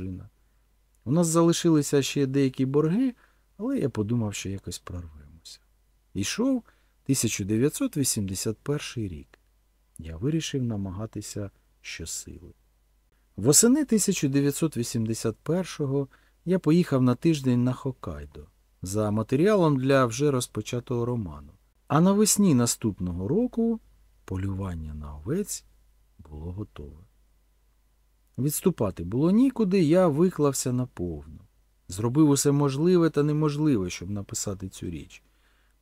дружина. У нас залишилися ще деякі борги, але я подумав, що якось прорвемося. Ішов 1981 рік. Я вирішив намагатися щосили. Восени 1981-го я поїхав на тиждень на Хокайдо за матеріалом для вже розпочатого роману. А навесні наступного року полювання на овець було готове. Відступати було нікуди, я виклався наповну. Зробив усе можливе та неможливе, щоб написати цю річ.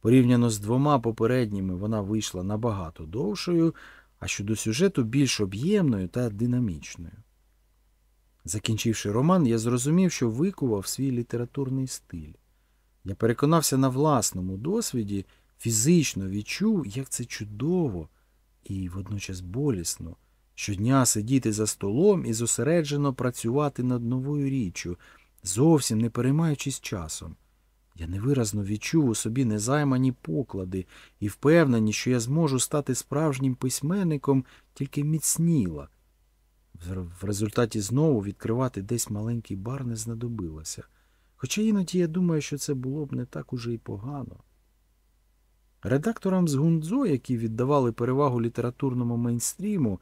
Порівняно з двома попередніми вона вийшла набагато довшою, а щодо сюжету більш об'ємною та динамічною. Закінчивши роман, я зрозумів, що викував свій літературний стиль. Я переконався на власному досвіді, фізично відчув, як це чудово і водночас болісно щодня сидіти за столом і зосереджено працювати над новою річчю, зовсім не переймаючись часом. Я невиразно відчув у собі незаймані поклади і впевнені, що я зможу стати справжнім письменником, тільки міцніла. В результаті знову відкривати десь маленький бар не знадобилося. Хоча іноді я думаю, що це було б не так уже й погано. Редакторам з Гундзо, які віддавали перевагу літературному мейнстріму,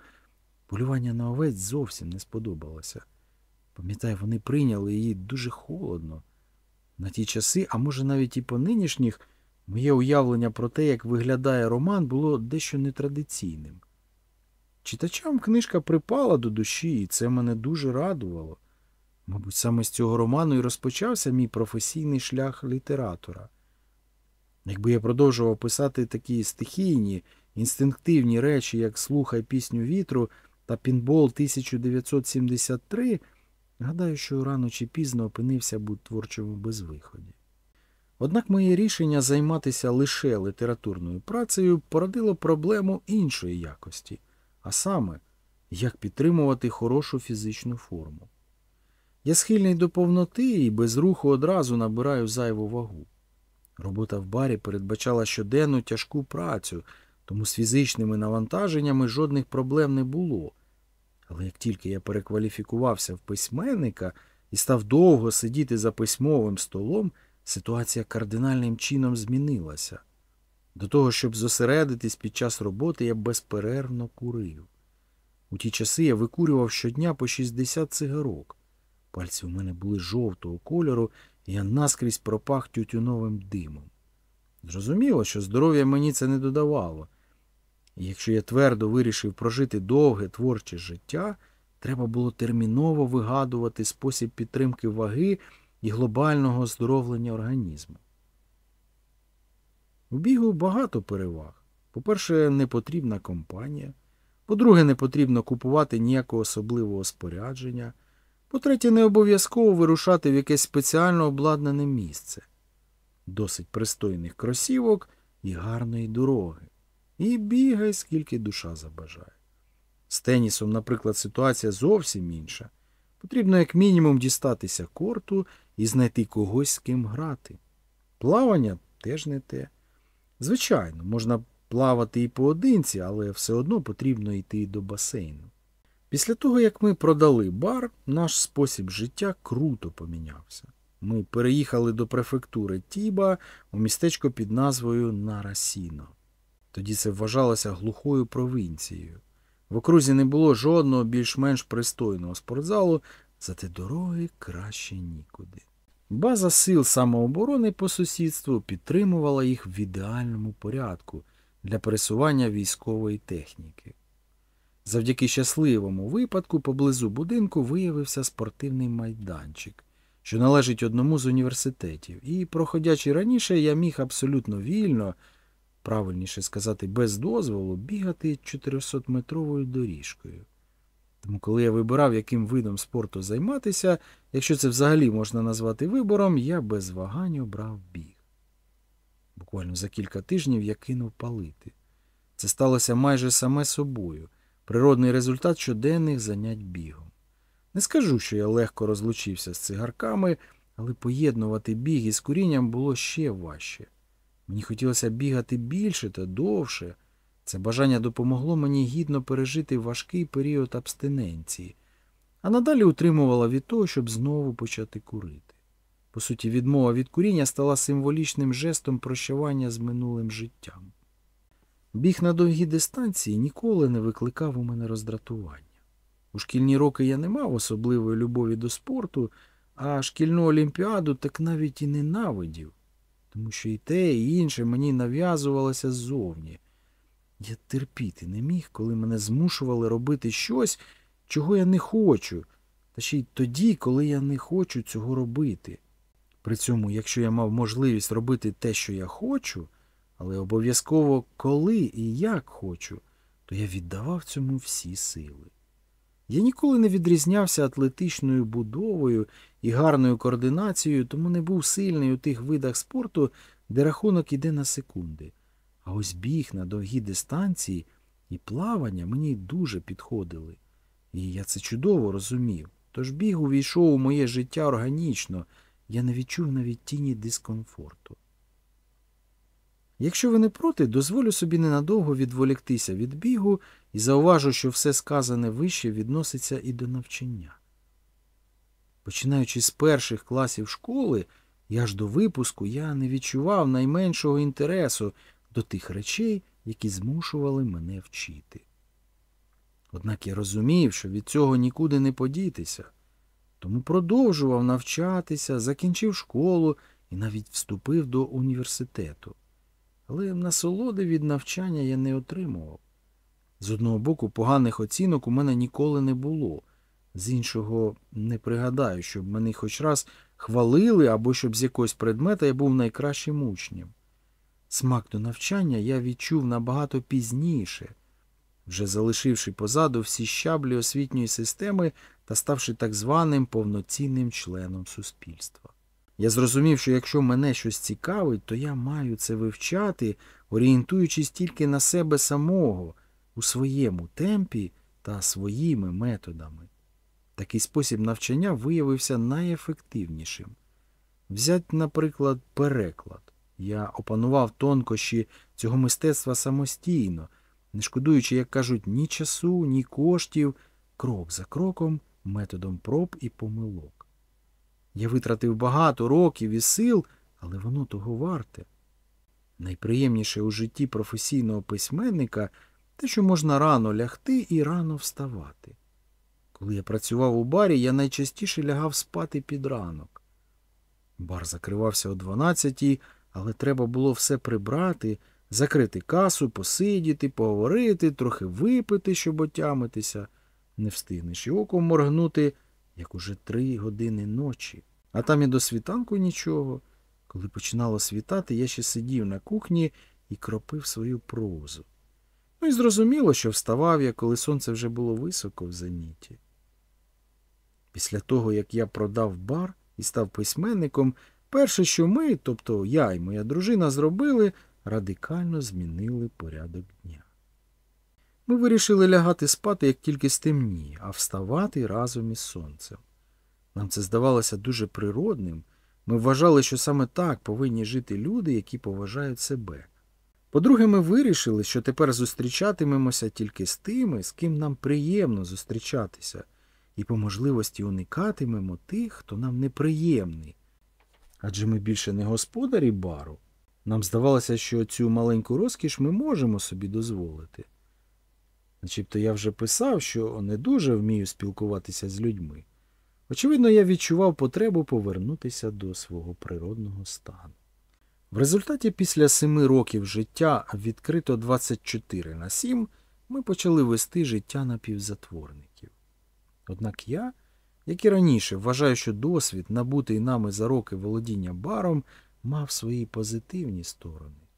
полювання на овець зовсім не сподобалося. Пам'ятаю, вони прийняли її дуже холодно. На ті часи, а може навіть і по нинішніх, моє уявлення про те, як виглядає роман, було дещо нетрадиційним. Читачам книжка припала до душі, і це мене дуже радувало. Мабуть, саме з цього роману і розпочався мій професійний шлях літератора. Якби я продовжував писати такі стихійні, інстинктивні речі, як Слухай пісню вітру та Пінбол 1973, гадаю, що рано чи пізно опинився б у творчому безвиході. Однак моє рішення займатися лише літературною працею породило проблему іншої якості, а саме, як підтримувати хорошу фізичну форму. Я схильний до повноти і без руху одразу набираю зайву вагу. Робота в барі передбачала щоденну тяжку працю, тому з фізичними навантаженнями жодних проблем не було. Але як тільки я перекваліфікувався в письменника і став довго сидіти за письмовим столом, ситуація кардинальним чином змінилася. До того, щоб зосередитись під час роботи, я безперервно курив. У ті часи я викурював щодня по 60 цигарок. Пальці у мене були жовтого кольору, і я наскрізь пропах тютюновим димом. Зрозуміло, що здоров'я мені це не додавало. І якщо я твердо вирішив прожити довге творче життя, треба було терміново вигадувати спосіб підтримки ваги і глобального оздоровлення організму. У бігу багато переваг. По-перше, не потрібна компанія. По-друге, не потрібно купувати ніякого особливого спорядження. По-третє, не обов'язково вирушати в якесь спеціально обладнане місце. Досить пристойних кросівок і гарної дороги. І бігай, скільки душа забажає. З тенісом, наприклад, ситуація зовсім інша. Потрібно як мінімум дістатися корту і знайти когось, з ким грати. Плавання теж не те. Звичайно, можна плавати і поодинці, але все одно потрібно йти до басейну. Після того, як ми продали бар, наш спосіб життя круто помінявся. Ми переїхали до префектури Тіба у містечко під назвою Нарасіно. Тоді це вважалося глухою провінцією. В окрузі не було жодного більш-менш пристойного спортзалу, зате дороги краще нікуди. База сил самооборони по сусідству підтримувала їх в ідеальному порядку для пересування військової техніки. Завдяки щасливому випадку поблизу будинку виявився спортивний майданчик, що належить одному з університетів, і, проходячи раніше, я міг абсолютно вільно, правильніше сказати, без дозволу, бігати 400-метровою доріжкою. Тому, коли я вибирав, яким видом спорту займатися, якщо це взагалі можна назвати вибором, я без вагань обрав біг. Буквально за кілька тижнів я кинув палити. Це сталося майже саме собою природний результат щоденних занять бігом. Не скажу, що я легко розлучився з цигарками, але поєднувати біг із курінням було ще важче. Мені хотілося бігати більше та довше. Це бажання допомогло мені гідно пережити важкий період абстиненції. а надалі утримувала від того, щоб знову почати курити. По суті, відмова від куріння стала символічним жестом прощавання з минулим життям. Біг на довгі дистанції ніколи не викликав у мене роздратування. У шкільні роки я не мав особливої любові до спорту, а шкільну олімпіаду так навіть і ненавидів, тому що і те, і інше мені нав'язувалося ззовні. Я терпіти не міг, коли мене змушували робити щось, чого я не хочу, та ще й тоді, коли я не хочу цього робити. При цьому, якщо я мав можливість робити те, що я хочу, але обов'язково коли і як хочу, то я віддавав цьому всі сили. Я ніколи не відрізнявся атлетичною будовою і гарною координацією, тому не був сильний у тих видах спорту, де рахунок іде на секунди. А ось біг на довгі дистанції і плавання мені дуже підходили. І я це чудово розумів. Тож біг увійшов у моє життя органічно, я не відчув навіть тіні дискомфорту. Якщо ви не проти, дозволю собі ненадовго відволіктися від бігу і зауважу, що все сказане вище відноситься і до навчання. Починаючи з перших класів школи і аж до випуску, я не відчував найменшого інтересу до тих речей, які змушували мене вчити. Однак я розумів, що від цього нікуди не подітися, тому продовжував навчатися, закінчив школу і навіть вступив до університету. Але насолоди від навчання я не отримував. З одного боку, поганих оцінок у мене ніколи не було, з іншого не пригадаю, щоб мене хоч раз хвалили або щоб з якогось предмета я був найкращим учнем. Смак до навчання я відчув набагато пізніше, вже залишивши позаду всі щаблі освітньої системи та ставши так званим повноцінним членом суспільства. Я зрозумів, що якщо мене щось цікавить, то я маю це вивчати, орієнтуючись тільки на себе самого, у своєму темпі та своїми методами. Такий спосіб навчання виявився найефективнішим. Взять, наприклад, переклад. Я опанував тонкощі цього мистецтва самостійно, не шкодуючи, як кажуть, ні часу, ні коштів, крок за кроком, методом проб і помилок. Я витратив багато років і сил, але воно того варте. Найприємніше у житті професійного письменника те, що можна рано лягти і рано вставати. Коли я працював у барі, я найчастіше лягав спати під ранок. Бар закривався о 12 але треба було все прибрати, закрити касу, посидіти, поговорити, трохи випити, щоб отямитися. Не встигнеш і оком моргнути, як уже три години ночі. А там і до світанку нічого. Коли починало світати, я ще сидів на кухні і кропив свою прозу. Ну і зрозуміло, що вставав я, коли сонце вже було високо в зеніті. Після того, як я продав бар і став письменником, перше, що ми, тобто я і моя дружина, зробили, радикально змінили порядок дня. Ми вирішили лягати спати, як тільки стемніє, а вставати разом із сонцем. Нам це здавалося дуже природним. Ми вважали, що саме так повинні жити люди, які поважають себе. По-друге, ми вирішили, що тепер зустрічатимемося тільки з тими, з ким нам приємно зустрічатися, і по можливості уникатимемо тих, хто нам неприємний. Адже ми більше не господарі бару. Нам здавалося, що цю маленьку розкіш ми можемо собі дозволити. Начебто я вже писав, що не дуже вмію спілкуватися з людьми. Очевидно, я відчував потребу повернутися до свого природного стану. В результаті після семи років життя відкрито 24 на 7 ми почали вести життя напівзатворників. Однак я, як і раніше, вважаю, що досвід, набутий нами за роки володіння баром, мав свої позитивні сторони.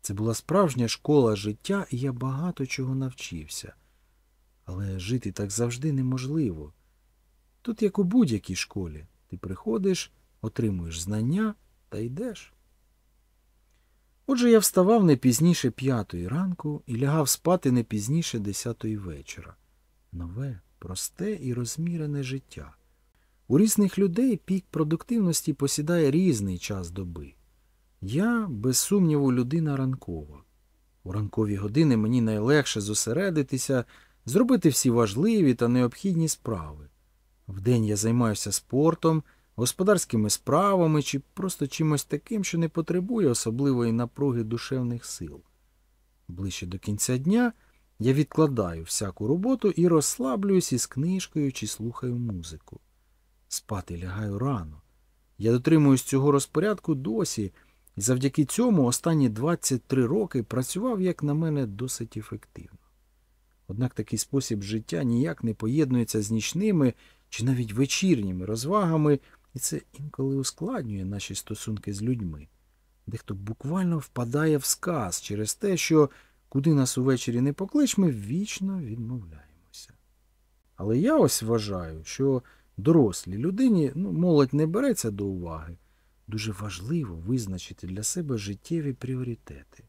Це була справжня школа життя, і я багато чого навчився. Але жити так завжди неможливо. Тут, як у будь-якій школі, ти приходиш, отримуєш знання та йдеш. Отже, я вставав не пізніше п'ятої ранку і лягав спати не пізніше десятої вечора. Нове, просте і розмірене життя. У різних людей пік продуктивності посідає різний час доби. Я, без сумніву, людина ранкова. У ранкові години мені найлегше зосередитися, зробити всі важливі та необхідні справи. Вдень я займаюся спортом, господарськими справами чи просто чимось таким, що не потребує особливої напруги душевних сил. Ближче до кінця дня я відкладаю всяку роботу і розслаблююсь із книжкою чи слухаю музику. Спати лягаю рано. Я дотримуюсь цього розпорядку досі, і завдяки цьому останні 23 роки працював, як на мене, досить ефективно. Однак такий спосіб життя ніяк не поєднується з нічними чи навіть вечірніми розвагами, і це інколи ускладнює наші стосунки з людьми. Дехто буквально впадає в сказ через те, що куди нас увечері не поклич, ми вічно відмовляємося. Але я ось вважаю, що дорослій людині ну, молодь не береться до уваги. Дуже важливо визначити для себе життєві пріоритети.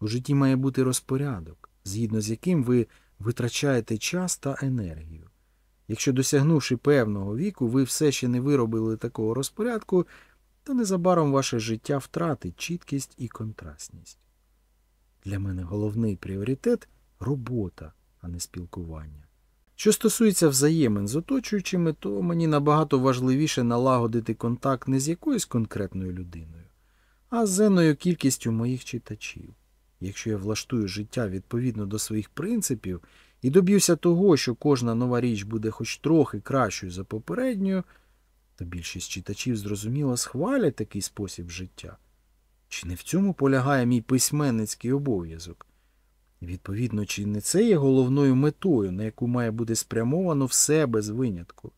У житті має бути розпорядок, згідно з яким ви витрачаєте час та енергію. Якщо, досягнувши певного віку, ви все ще не виробили такого розпорядку, то незабаром ваше життя втратить чіткість і контрастність. Для мене головний пріоритет робота, а не спілкування. Що стосується взаємин з оточуючими, то мені набагато важливіше налагодити контакт не з якоюсь конкретною людиною, а з зеною кількістю моїх читачів. Якщо я влаштую життя відповідно до своїх принципів і доб'юся того, що кожна нова річ буде хоч трохи кращою за попередньою, то більшість читачів зрозуміло схвалять такий спосіб життя. Чи не в цьому полягає мій письменницький обов'язок? Відповідно, чи не це є головною метою, на яку має бути спрямовано все без винятку?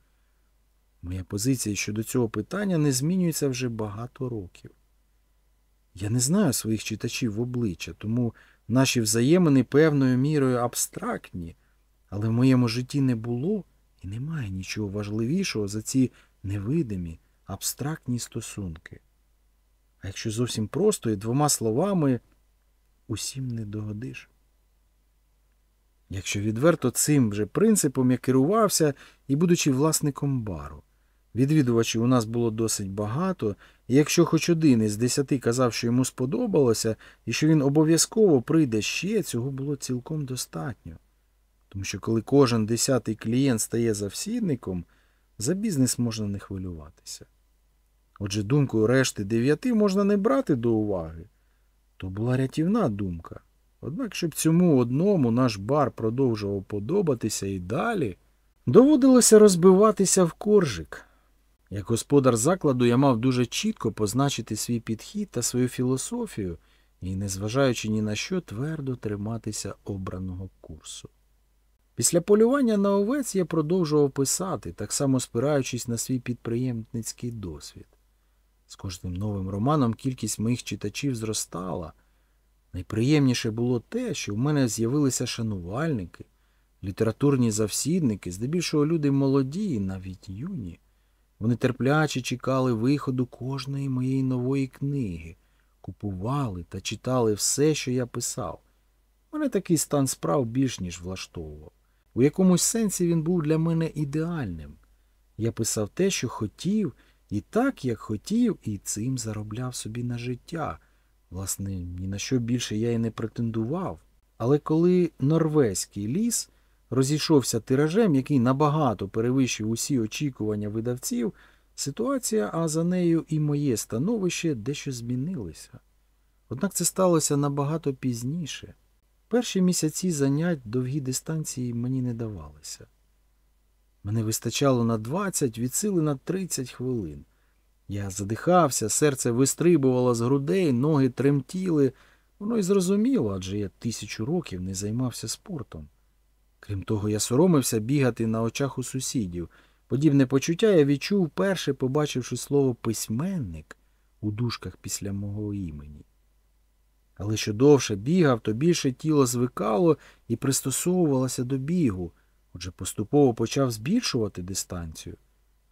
Моя позиція щодо цього питання не змінюється вже багато років. Я не знаю своїх читачів в обличчя, тому наші взаємини певною мірою абстрактні, але в моєму житті не було і немає нічого важливішого за ці невидимі, абстрактні стосунки. А якщо зовсім просто і двома словами усім не догодиш. Якщо відверто цим же принципом я керувався і будучи власником бару. Відвідувачів у нас було досить багато, і якщо хоч один із десяти казав, що йому сподобалося, і що він обов'язково прийде ще, цього було цілком достатньо. Тому що коли кожен десятий клієнт стає завсідником, за бізнес можна не хвилюватися. Отже, думкою решти дев'яти можна не брати до уваги. То була рятівна думка. Однак, щоб цьому одному наш бар продовжував подобатися і далі, доводилося розбиватися в коржик. Як господар закладу я мав дуже чітко позначити свій підхід та свою філософію і, незважаючи ні на що, твердо триматися обраного курсу. Після полювання на овець я продовжував писати, так само спираючись на свій підприємницький досвід. З кожним новим романом кількість моїх читачів зростала. Найприємніше було те, що в мене з'явилися шанувальники, літературні завсідники, здебільшого люди молоді і навіть юні. Вони терпляче чекали виходу кожної моєї нової книги, купували та читали все, що я писав. Мене такий стан справ більш ніж влаштовував. У якомусь сенсі він був для мене ідеальним. Я писав те, що хотів, і так, як хотів, і цим заробляв собі на життя. Власне, ні на що більше я й не претендував. Але коли норвезький ліс розійшовся тиражем, який набагато перевищив усі очікування видавців, ситуація, а за нею і моє становище дещо змінилися. Однак це сталося набагато пізніше. Перші місяці занять довгі дистанції мені не давалися. Мене вистачало на 20, від сили на 30 хвилин. Я задихався, серце вистрибувало з грудей, ноги тремтіли. Воно й зрозуміло, адже я тисячу років не займався спортом. Крім того, я соромився бігати на очах у сусідів. Подібне почуття я відчув перше, побачивши слово письменник у дужках після мого імені. Але що довше бігав, то більше тіло звикало і пристосовувалося до бігу, отже поступово почав збільшувати дистанцію.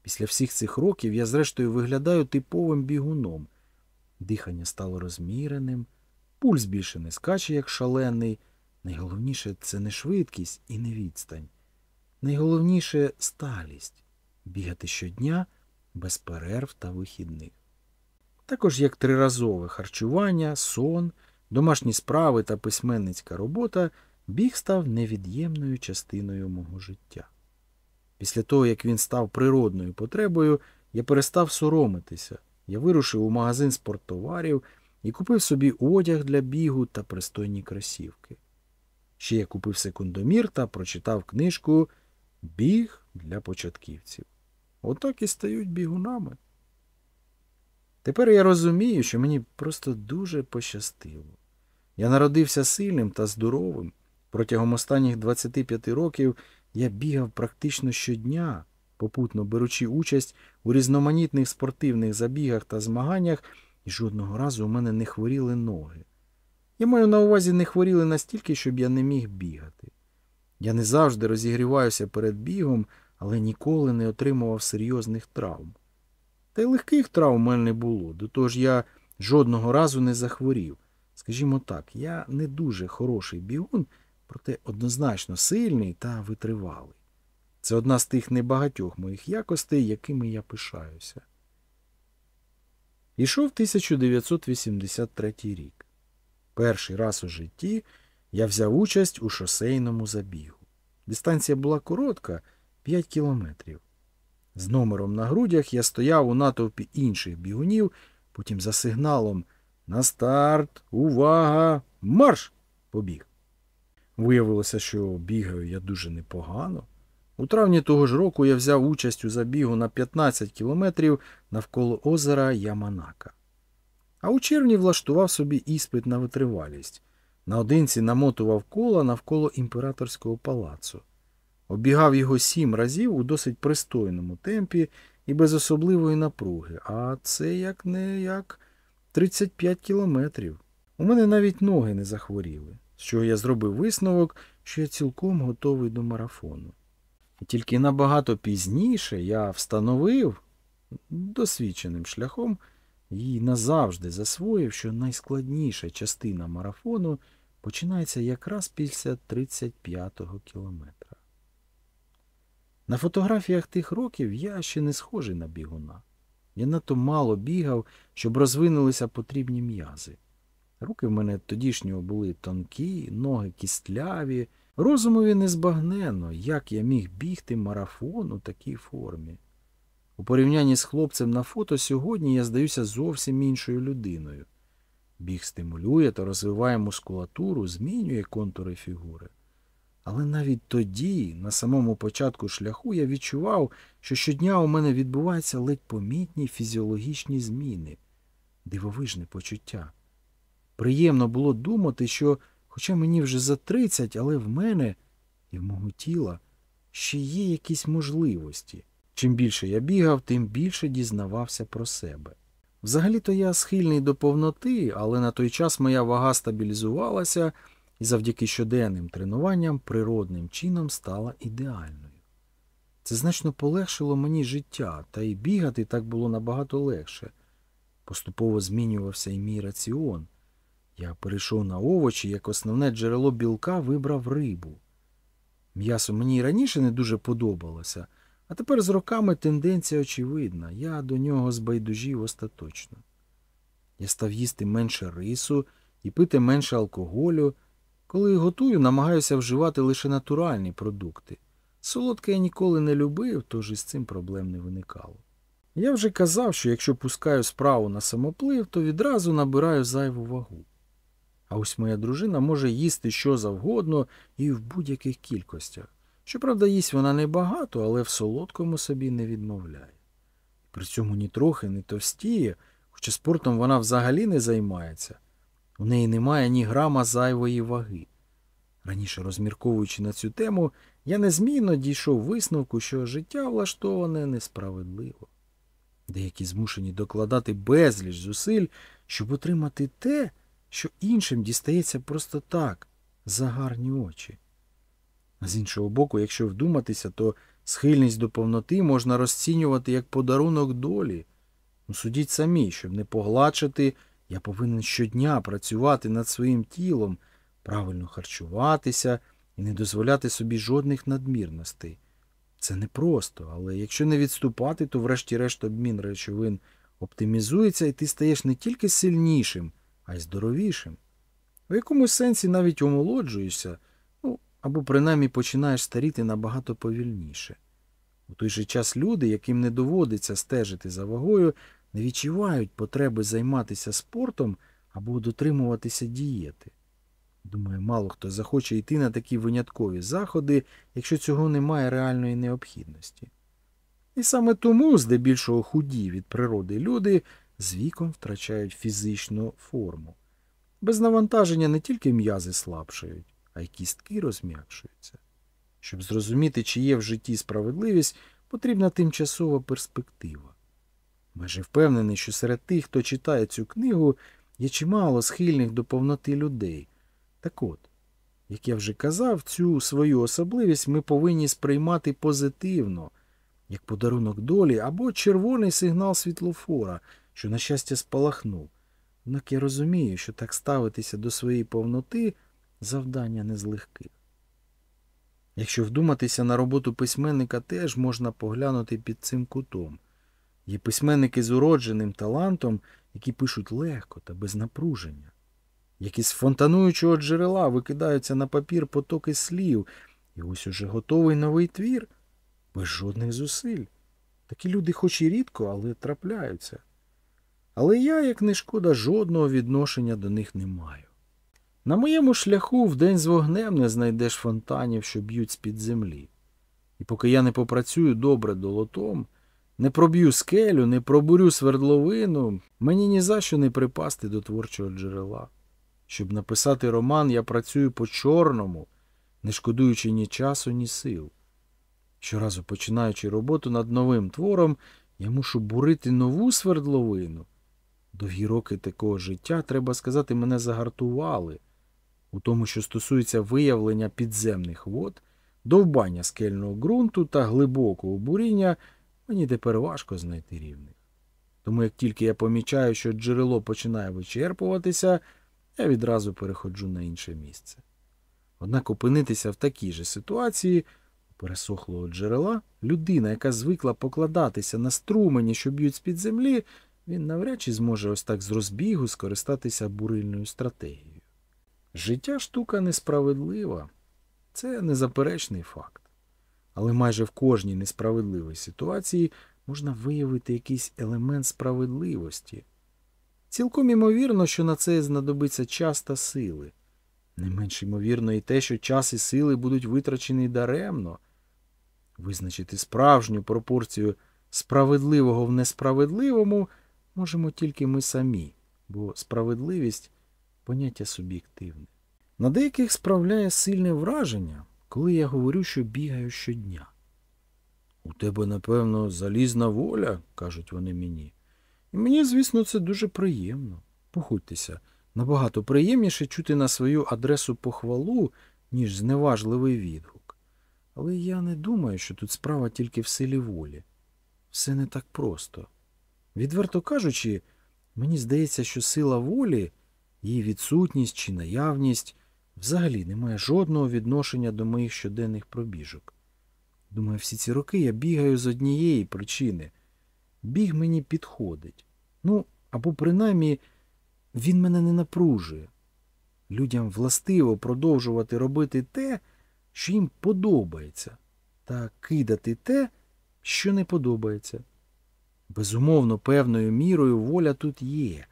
Після всіх цих років я, зрештою, виглядаю типовим бігуном. Дихання стало розміреним, пульс більше не скаче, як шалений. Найголовніше це не швидкість і не відстань. Найголовніше сталість бігати щодня без перерв та вихідних. Також як триразове харчування, сон, домашні справи та письменницька робота біг став невід'ємною частиною мого життя. Після того, як він став природною потребою, я перестав соромитися. Я вирушив у магазин спорттоварів і купив собі одяг для бігу та пристойні кросівки. Ще я купив секундомір та прочитав книжку Біг для початківців. Отак і стають бігунами. Тепер я розумію, що мені просто дуже пощастило. Я народився сильним та здоровим. Протягом останніх 25 років я бігав практично щодня, попутно беручи участь у різноманітних спортивних забігах та змаганнях, і жодного разу у мене не хворіли ноги. Я маю на увазі не хворіли настільки, щоб я не міг бігати. Я не завжди розігріваюся перед бігом, але ніколи не отримував серйозних травм. Та й легких травм у мене не було, до того ж я жодного разу не захворів. Скажімо так, я не дуже хороший бігун, проте однозначно сильний та витривалий. Це одна з тих небагатьох моїх якостей, якими я пишаюся. Ішов 1983 рік. Перший раз у житті я взяв участь у шосейному забігу. Дистанція була коротка 5 кілометрів. З номером на грудях я стояв у натовпі інших бігунів, потім за сигналом на старт, увага, марш! побіг. Виявилося, що бігаю я дуже непогано. У травні того ж року я взяв участь у забігу на 15 кілометрів навколо озера Яманака. А у червні влаштував собі іспит на витривалість. Наодинці намотував кола навколо імператорського палацу. Обігав його сім разів у досить пристойному темпі і без особливої напруги, а це як не як 35 кілометрів. У мене навіть ноги не захворіли, з чого я зробив висновок, що я цілком готовий до марафону. І тільки набагато пізніше я встановив досвідченим шляхом і назавжди засвоїв, що найскладніша частина марафону починається якраз після 35-го кілометра. На фотографіях тих років я ще не схожий на бігуна. Я надто мало бігав, щоб розвинулися потрібні м'язи. Руки в мене тодішнього були тонкі, ноги кістляві, розумові незбагненно, як я міг бігти марафон у такій формі. У порівнянні з хлопцем на фото сьогодні я здаюся зовсім іншою людиною. Біг стимулює та розвиває мускулатуру, змінює контури фігури. Але навіть тоді, на самому початку шляху, я відчував, що щодня у мене відбуваються ледь помітні фізіологічні зміни, дивовижне почуття. Приємно було думати, що, хоча мені вже за тридцять, але в мене і в мого тіла ще є якісь можливості. Чим більше я бігав, тим більше дізнавався про себе. Взагалі-то я схильний до повноти, але на той час моя вага стабілізувалася і завдяки щоденним тренуванням природним чином стала ідеальною. Це значно полегшило мені життя, та й бігати так було набагато легше. Поступово змінювався і мій раціон. Я перейшов на овочі, як основне джерело білка вибрав рибу. М'ясо мені раніше не дуже подобалося, а тепер з роками тенденція очевидна, я до нього збайдужів остаточно. Я став їсти менше рису і пити менше алкоголю. Коли готую, намагаюся вживати лише натуральні продукти. Солодке я ніколи не любив, тож із цим проблем не виникало. Я вже казав, що якщо пускаю справу на самоплив, то відразу набираю зайву вагу. А ось моя дружина може їсти що завгодно і в будь-яких кількостях. Щоправда, їсть вона небагато, але в солодкому собі не відмовляє. При цьому нітрохи не товстіє, хоча спортом вона взагалі не займається. У неї немає ні грама зайвої ваги. Раніше, розмірковуючи на цю тему, я незмінно дійшов висновку, що життя влаштоване несправедливо. Деякі змушені докладати безліч зусиль, щоб отримати те, що іншим дістається просто так, за гарні очі. З іншого боку, якщо вдуматися, то схильність до повноти можна розцінювати як подарунок долі. Ну, Судіть самі, щоб не погладшити, я повинен щодня працювати над своїм тілом, правильно харчуватися і не дозволяти собі жодних надмірностей. Це непросто, але якщо не відступати, то врешті-решт обмін речовин оптимізується, і ти стаєш не тільки сильнішим, а й здоровішим. В якомусь сенсі навіть омолоджуєшся, або принаймні починаєш старіти набагато повільніше. У той же час люди, яким не доводиться стежити за вагою, не відчувають потреби займатися спортом або дотримуватися дієти. Думаю, мало хто захоче йти на такі виняткові заходи, якщо цього немає реальної необхідності. І саме тому, здебільшого худі від природи люди з віком втрачають фізичну форму. Без навантаження не тільки м'язи слабшають, а й кістки розм'якшуються. Щоб зрозуміти, чи є в житті справедливість, потрібна тимчасова перспектива. Майже впевнений, що серед тих, хто читає цю книгу, є чимало схильних до повноти людей. Так от, як я вже казав, цю свою особливість ми повинні сприймати позитивно, як подарунок долі або червоний сигнал світлофора, що, на щастя, спалахнув. Однак я розумію, що так ставитися до своєї повноти завдання не з легких. Якщо вдуматися на роботу письменника, теж можна поглянути під цим кутом. Є письменники з уродженим талантом, які пишуть легко та без напруження, які з фонтануючого джерела викидаються на папір потоки слів, і ось уже готовий новий твір, без жодних зусиль. Такі люди хоч і рідко, але трапляються. Але я, як не шкода, жодного відношення до них не маю. На моєму шляху вдень з вогнем не знайдеш фонтанів, що б'ють з-під землі. І поки я не попрацюю добре долотом, не проб'ю скелю, не пробурю свердловину, мені ні за що не припасти до творчого джерела. Щоб написати роман, я працюю по чорному, не шкодуючи ні часу, ні сил. Щоразу починаючи роботу над новим твором, я мушу бурити нову свердловину. Довгі роки такого життя, треба сказати, мене загартували у тому, що стосується виявлення підземних вод, довбання скельного ґрунту та глибокого буріння, мені тепер важко знайти рівних. Тому як тільки я помічаю, що джерело починає вичерпуватися, я відразу переходжу на інше місце. Однак опинитися в такій же ситуації у пересохлого джерела людина, яка звикла покладатися на струмені, що б'ють з-під землі, він навряд чи зможе ось так з розбігу скористатися бурильною стратегією. Життя штука несправедлива. Це незаперечний факт. Але майже в кожній несправедливій ситуації можна виявити якийсь елемент справедливості. Цілком імовірно, що на це знадобиться час та сили. Не менш ймовірно і те, що час і сили будуть витрачені даремно. Визначити справжню пропорцію справедливого в несправедливому можемо тільки ми самі, бо справедливість поняття суб'єктивне. На деяких справляє сильне враження, коли я говорю, що бігаю щодня. У тебе, напевно, залізна воля, кажуть вони мені. І мені, звісно, це дуже приємно. Погодьтеся, набагато приємніше чути на свою адресу похвалу, ніж зневажливий відгук. Але я не думаю, що тут справа тільки в силі волі. Все не так просто. Відверто кажучи, мені здається, що сила волі, її відсутність чи наявність взагалі не має жодного відношення до моїх щоденних пробіжок. Думаю, всі ці роки я бігаю з однієї причини. Біг мені підходить. Ну, або принаймні він мене не напружує. Людям властиво продовжувати робити те, що їм подобається, та кидати те, що не подобається. Безумовно, певною мірою воля тут є,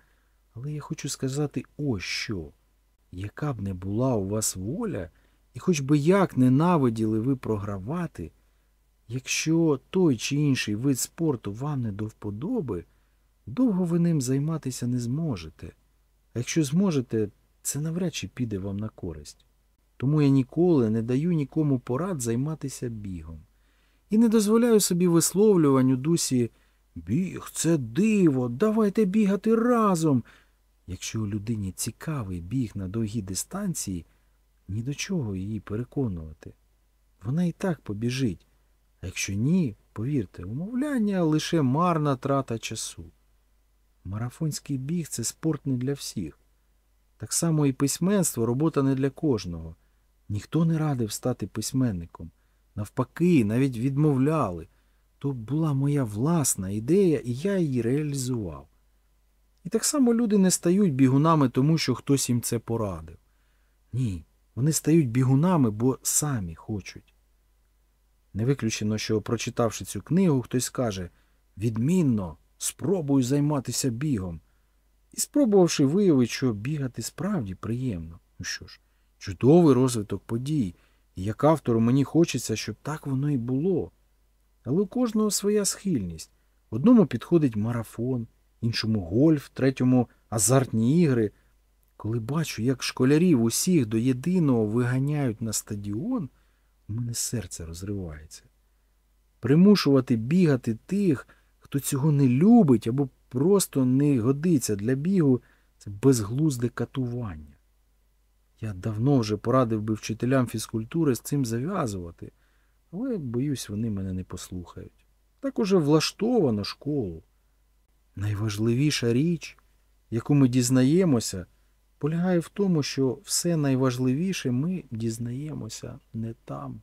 але я хочу сказати ось що. Яка б не була у вас воля, і хоч би як ненавиділи ви програвати, якщо той чи інший вид спорту вам не до вподоби, довго ви ним займатися не зможете. А якщо зможете, це навряд чи піде вам на користь. Тому я ніколи не даю нікому порад займатися бігом. І не дозволяю собі висловлювань у дусі Біг, це диво, давайте бігати разом. Якщо людині цікавий біг на довгі дистанції, ні до чого її переконувати. Вона і так побіжить. А якщо ні, повірте, умовляння лише марна трата часу. Марафонський біг це спорт не для всіх. Так само і письменство робота не для кожного. Ніхто не радив стати письменником. Навпаки, навіть відмовляли. То була моя власна ідея, і я її реалізував. І так само люди не стають бігунами тому, що хтось їм це порадив. Ні, Вони стають бігунами, бо самі хочуть. Не виключено, що, прочитавши цю книгу, хтось скаже відмінно, спробуй займатися бігом. І спробувавши виявити, що бігати справді приємно. Ну що ж, чудовий розвиток подій, і як автору мені хочеться, щоб так воно і було. Але у кожного своя схильність. Одному підходить марафон, іншому гольф, третьому азартні ігри. Коли бачу, як школярів усіх до єдиного виганяють на стадіон, у мене серце розривається. Примушувати бігати тих, хто цього не любить або просто не годиться для бігу, це безглузде катування. Я давно вже порадив би вчителям фізкультури з цим зав'язувати, але, боюсь, вони мене не послухають. Так уже влаштовано школу. Найважливіша річ, яку ми дізнаємося, полягає в тому, що все найважливіше ми дізнаємося не там.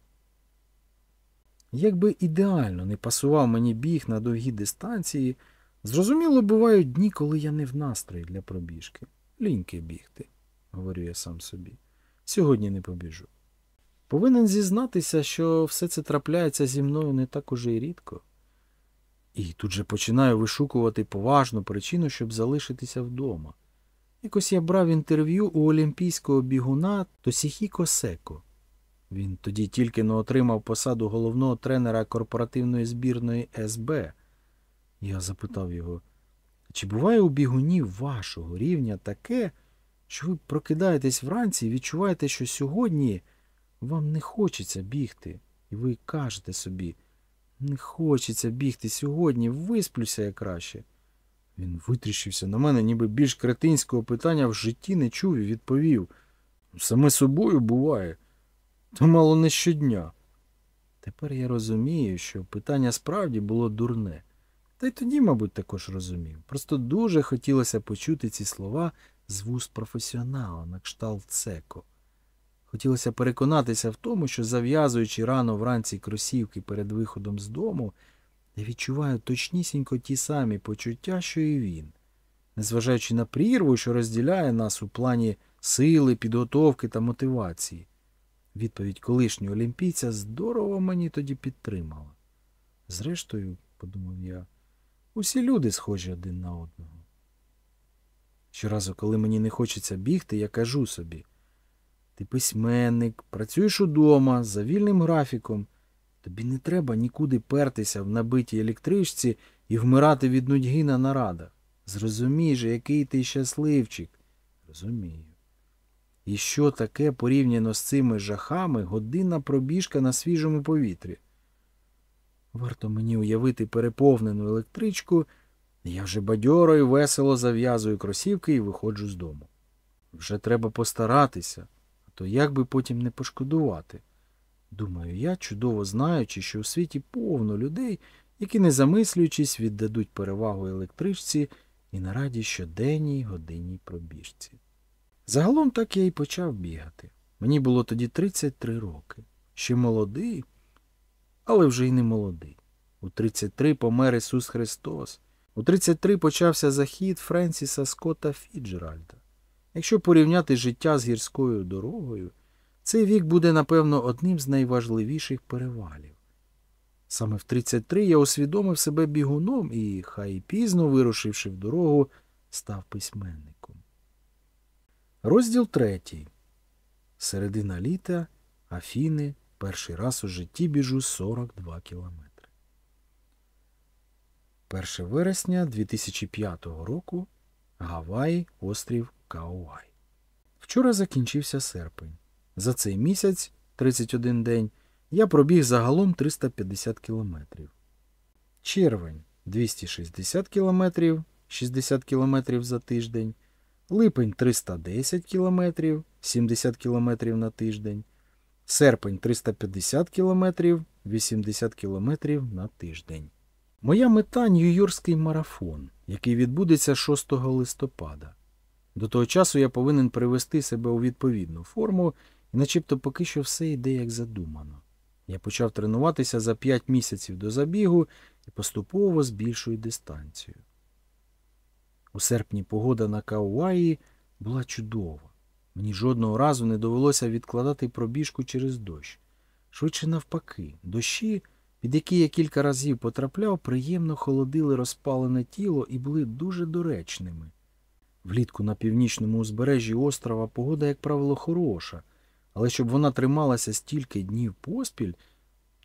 Якби ідеально не пасував мені біг на довгі дистанції, зрозуміло, бувають дні, коли я не в настрої для пробіжки. Ліньки бігти, говорю я сам собі. Сьогодні не побіжу. Повинен зізнатися, що все це трапляється зі мною не так уже й рідко. І тут же починаю вишукувати поважну причину, щоб залишитися вдома. Якось я брав інтерв'ю у олімпійського бігуна Тосіхіко Секо. Він тоді тільки не отримав посаду головного тренера корпоративної збірної СБ. Я запитав його, чи буває у бігунів вашого рівня таке, що ви прокидаєтесь вранці і відчуваєте, що сьогодні вам не хочеться бігти, і ви кажете собі, не хочеться бігти сьогодні, висплюся я краще. Він витріщився на мене, ніби більш кретинського питання в житті не чув і відповів. Саме собою буває, то мало не щодня. Тепер я розумію, що питання справді було дурне. Та й тоді, мабуть, також розумів. Просто дуже хотілося почути ці слова з вуст професіонала на кшталт цеко. Хотілося переконатися в тому, що, зав'язуючи рано вранці кросівки перед виходом з дому, я відчуваю точнісінько ті самі почуття, що і він, незважаючи на прірву, що розділяє нас у плані сили, підготовки та мотивації. Відповідь колишнього олімпійця здорово мені тоді підтримала. Зрештою, подумав я, усі люди схожі один на одного. Щоразу, коли мені не хочеться бігти, я кажу собі ти письменник, працюєш удома за вільним графіком. Тобі не треба нікуди пертися в набитій електричці і вмирати від нудьги на нарадах. Зрозумій же, який ти щасливчик. Розумію. І що таке порівняно з цими жахами годинна пробіжка на свіжому повітрі? Варто мені уявити переповнену електричку, я вже бадьоро і весело зав'язую кросівки і виходжу з дому. Вже треба постаратися, то як би потім не пошкодувати. Думаю, я, чудово знаючи, що у світі повно людей, які, не замислюючись, віддадуть перевагу електричці і на раді щоденній годинній пробіжці. Загалом так я і почав бігати. Мені було тоді 33 роки. Ще молодий, але вже й не молодий. У 33 помер Ісус Христос. У 33 почався захід Френсіса Скотта Фіджеральда. Якщо порівняти життя з гірською дорогою, цей вік буде, напевно, одним з найважливіших перевалів. Саме в 33 я усвідомив себе бігуном і, хай пізно вирушивши в дорогу, став письменником. Розділ третій. Середина літа, Афіни, перший раз у житті біжу 42 кілометри. 1 вересня 2005 року Гаваї, острів Кауай. Вчора закінчився серпень. За цей місяць, 31 день, я пробіг загалом 350 кілометрів. Червень 260 кілометрів, 60 кілометрів за тиждень. Липень 310 кілометрів, 70 кілометрів на тиждень. Серпень 350 кілометрів, 80 кілометрів на тиждень. Моя мета Нью-Йоркський марафон, який відбудеться 6 листопада. До того часу я повинен привести себе у відповідну форму, і начебто поки що все йде як задумано. Я почав тренуватися за 5 місяців до забігу і поступово збільшую дистанцію. У серпні погода на Кауаї була чудова. Мені жодного разу не довелося відкладати пробіжку через дощ. Швидше навпаки, дощі, під які я кілька разів потрапляв, приємно холодили розпалене тіло і були дуже доречними. Влітку на північному узбережжі острова погода, як правило, хороша, але щоб вона трималася стільки днів поспіль,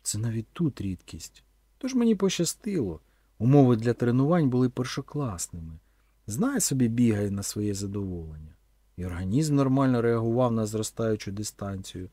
це навіть тут рідкість. Тож мені пощастило. Умови для тренувань були першокласними. Знай собі бігай на своє задоволення. І організм нормально реагував на зростаючу дистанцію.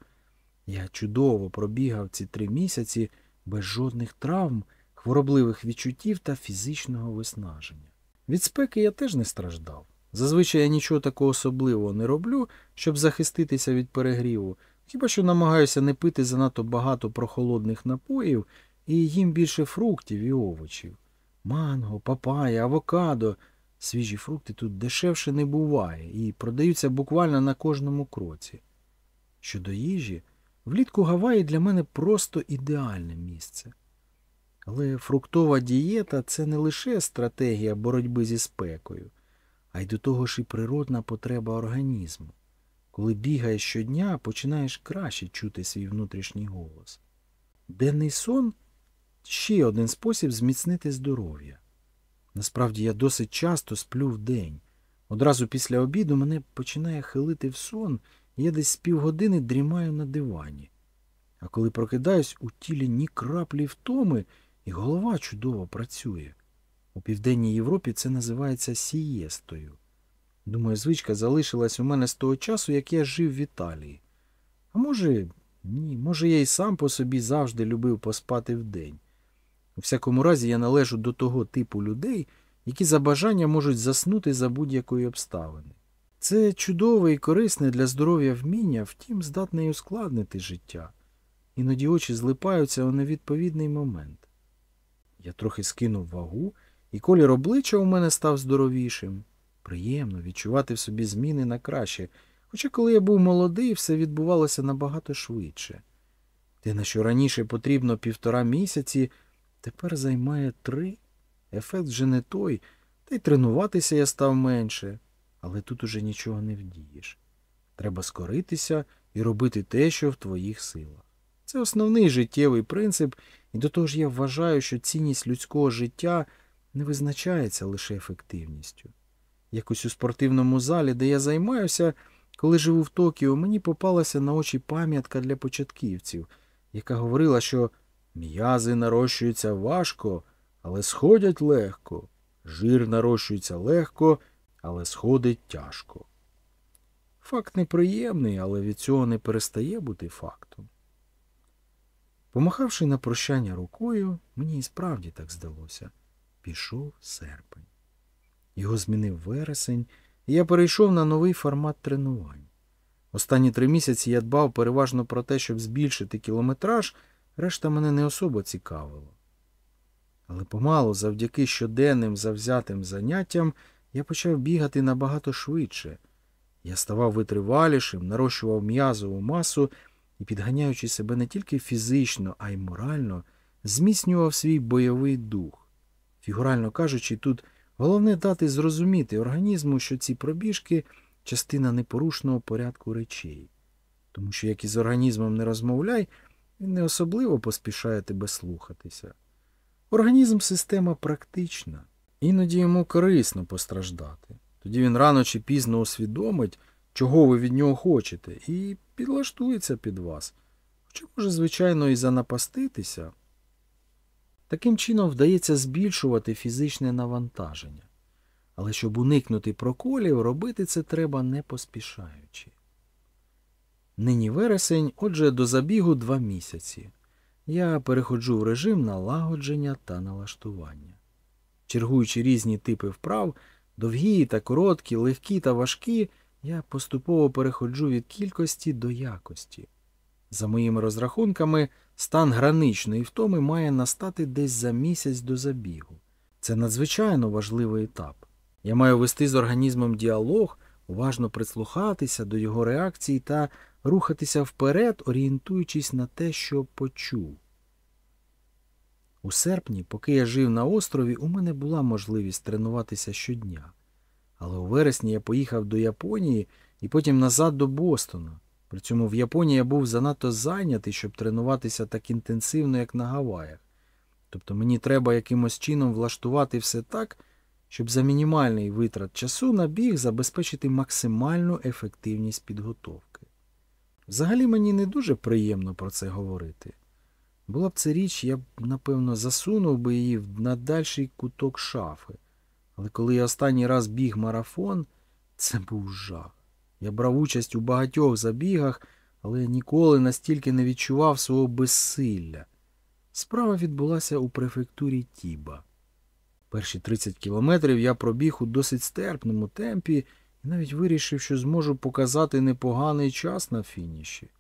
Я чудово пробігав ці три місяці без жодних травм, хворобливих відчуттів та фізичного виснаження. Від спеки я теж не страждав. Зазвичай я нічого такого особливого не роблю, щоб захиститися від перегріву, хіба що намагаюся не пити занадто багато прохолодних напоїв і їм більше фруктів і овочів. Манго, папая, авокадо. Свіжі фрукти тут дешевше не буває і продаються буквально на кожному кроці. Щодо їжі, влітку Гаваї для мене просто ідеальне місце. Але фруктова дієта це не лише стратегія боротьби зі спекою, а й до того ж і природна потреба організму. Коли бігаєш щодня, починаєш краще чути свій внутрішній голос. Денний сон ще один спосіб зміцнити здоров'я. Насправді я досить часто сплю в день. Одразу після обіду мене починає хилити в сон, і я десь з півгодини дрімаю на дивані. А коли прокидаюсь, у тілі ні краплі втоми, і голова чудово працює. У Південній Європі це називається сієстою. Думаю, звичка залишилась у мене з того часу, як я жив в Італії. А може, ні, може, я й сам по собі завжди любив поспати вдень. У всякому разі, я належу до того типу людей, які за бажання можуть заснути за будь-якої обставини. Це чудове і корисне для здоров'я вміння, втім, здатне й ускладнити життя. Іноді очі злипаються у невідповідний момент. Я трохи скинув вагу, і колір обличчя у мене став здоровішим. Приємно відчувати в собі зміни на краще, хоча коли я був молодий, все відбувалося набагато швидше. Те, на що раніше потрібно півтора місяці, тепер займає три. Ефект вже не той, та й тренуватися я став менше, але тут уже нічого не вдієш. Треба скоритися і робити те, що в твоїх силах. Це основний життєвий принцип, і до того ж я вважаю, що цінність людського життя не визначається лише ефективністю. Якось у спортивному залі, де я займаюся, коли живу в Токіо, мені попалася на очі пам'ятка для початківців, яка говорила, що м'язи нарощуються важко, але сходять легко, жир нарощується легко, але сходить тяжко. Факт неприємний, але від цього не перестає бути фактом. Помахавши на прощання рукою, мені і справді так здалося, пішов серпень. Його змінив вересень, і я перейшов на новий формат тренувань. Останні три місяці я дбав переважно про те, щоб збільшити кілометраж, решта мене не особо цікавило. Але помалу, завдяки щоденним завзятим заняттям, я почав бігати набагато швидше. Я ставав витривалішим, нарощував м'язову масу і, підганяючи себе не тільки фізично, а й морально, зміцнював свій бойовий дух. Фігурально кажучи, тут головне дати зрозуміти організму, що ці пробіжки частина непорушного порядку речей. Тому що, як із організмом не розмовляй, він не особливо поспішає тебе слухатися. Організм система практична, іноді йому корисно постраждати. Тоді він рано чи пізно усвідомить, чого ви від нього хочете, і підлаштується під вас. Хоча може, звичайно, і занапаститися. Таким чином вдається збільшувати фізичне навантаження. Але щоб уникнути проколів, робити це треба не поспішаючи. Нині вересень, отже, до забігу два місяці. Я переходжу в режим налагодження та налаштування. Чергуючи різні типи вправ, довгі та короткі, легкі та важкі, я поступово переходжу від кількості до якості. За моїми розрахунками, стан граничної втоми має настати десь за місяць до забігу. Це надзвичайно важливий етап. Я маю вести з організмом діалог, уважно прислухатися до його реакцій та рухатися вперед, орієнтуючись на те, що почув. У серпні, поки я жив на острові, у мене була можливість тренуватися щодня. Але у вересні я поїхав до Японії і потім назад до Бостона. При цьому в Японії я був занадто зайнятий, щоб тренуватися так інтенсивно, як на Гаваях. Тобто мені треба якимось чином влаштувати все так, щоб за мінімальний витрат часу на біг забезпечити максимальну ефективність підготовки. Взагалі мені не дуже приємно про це говорити. Була б це річ, я б, напевно, засунув би її в надальший куток шафи. Але коли я останній раз біг марафон, це був жах. Я брав участь у багатьох забігах, але ніколи настільки не відчував свого безсилля. Справа відбулася у префектурі Тіба. Перші 30 кілометрів я пробіг у досить стерпному темпі і навіть вирішив, що зможу показати непоганий час на фініші.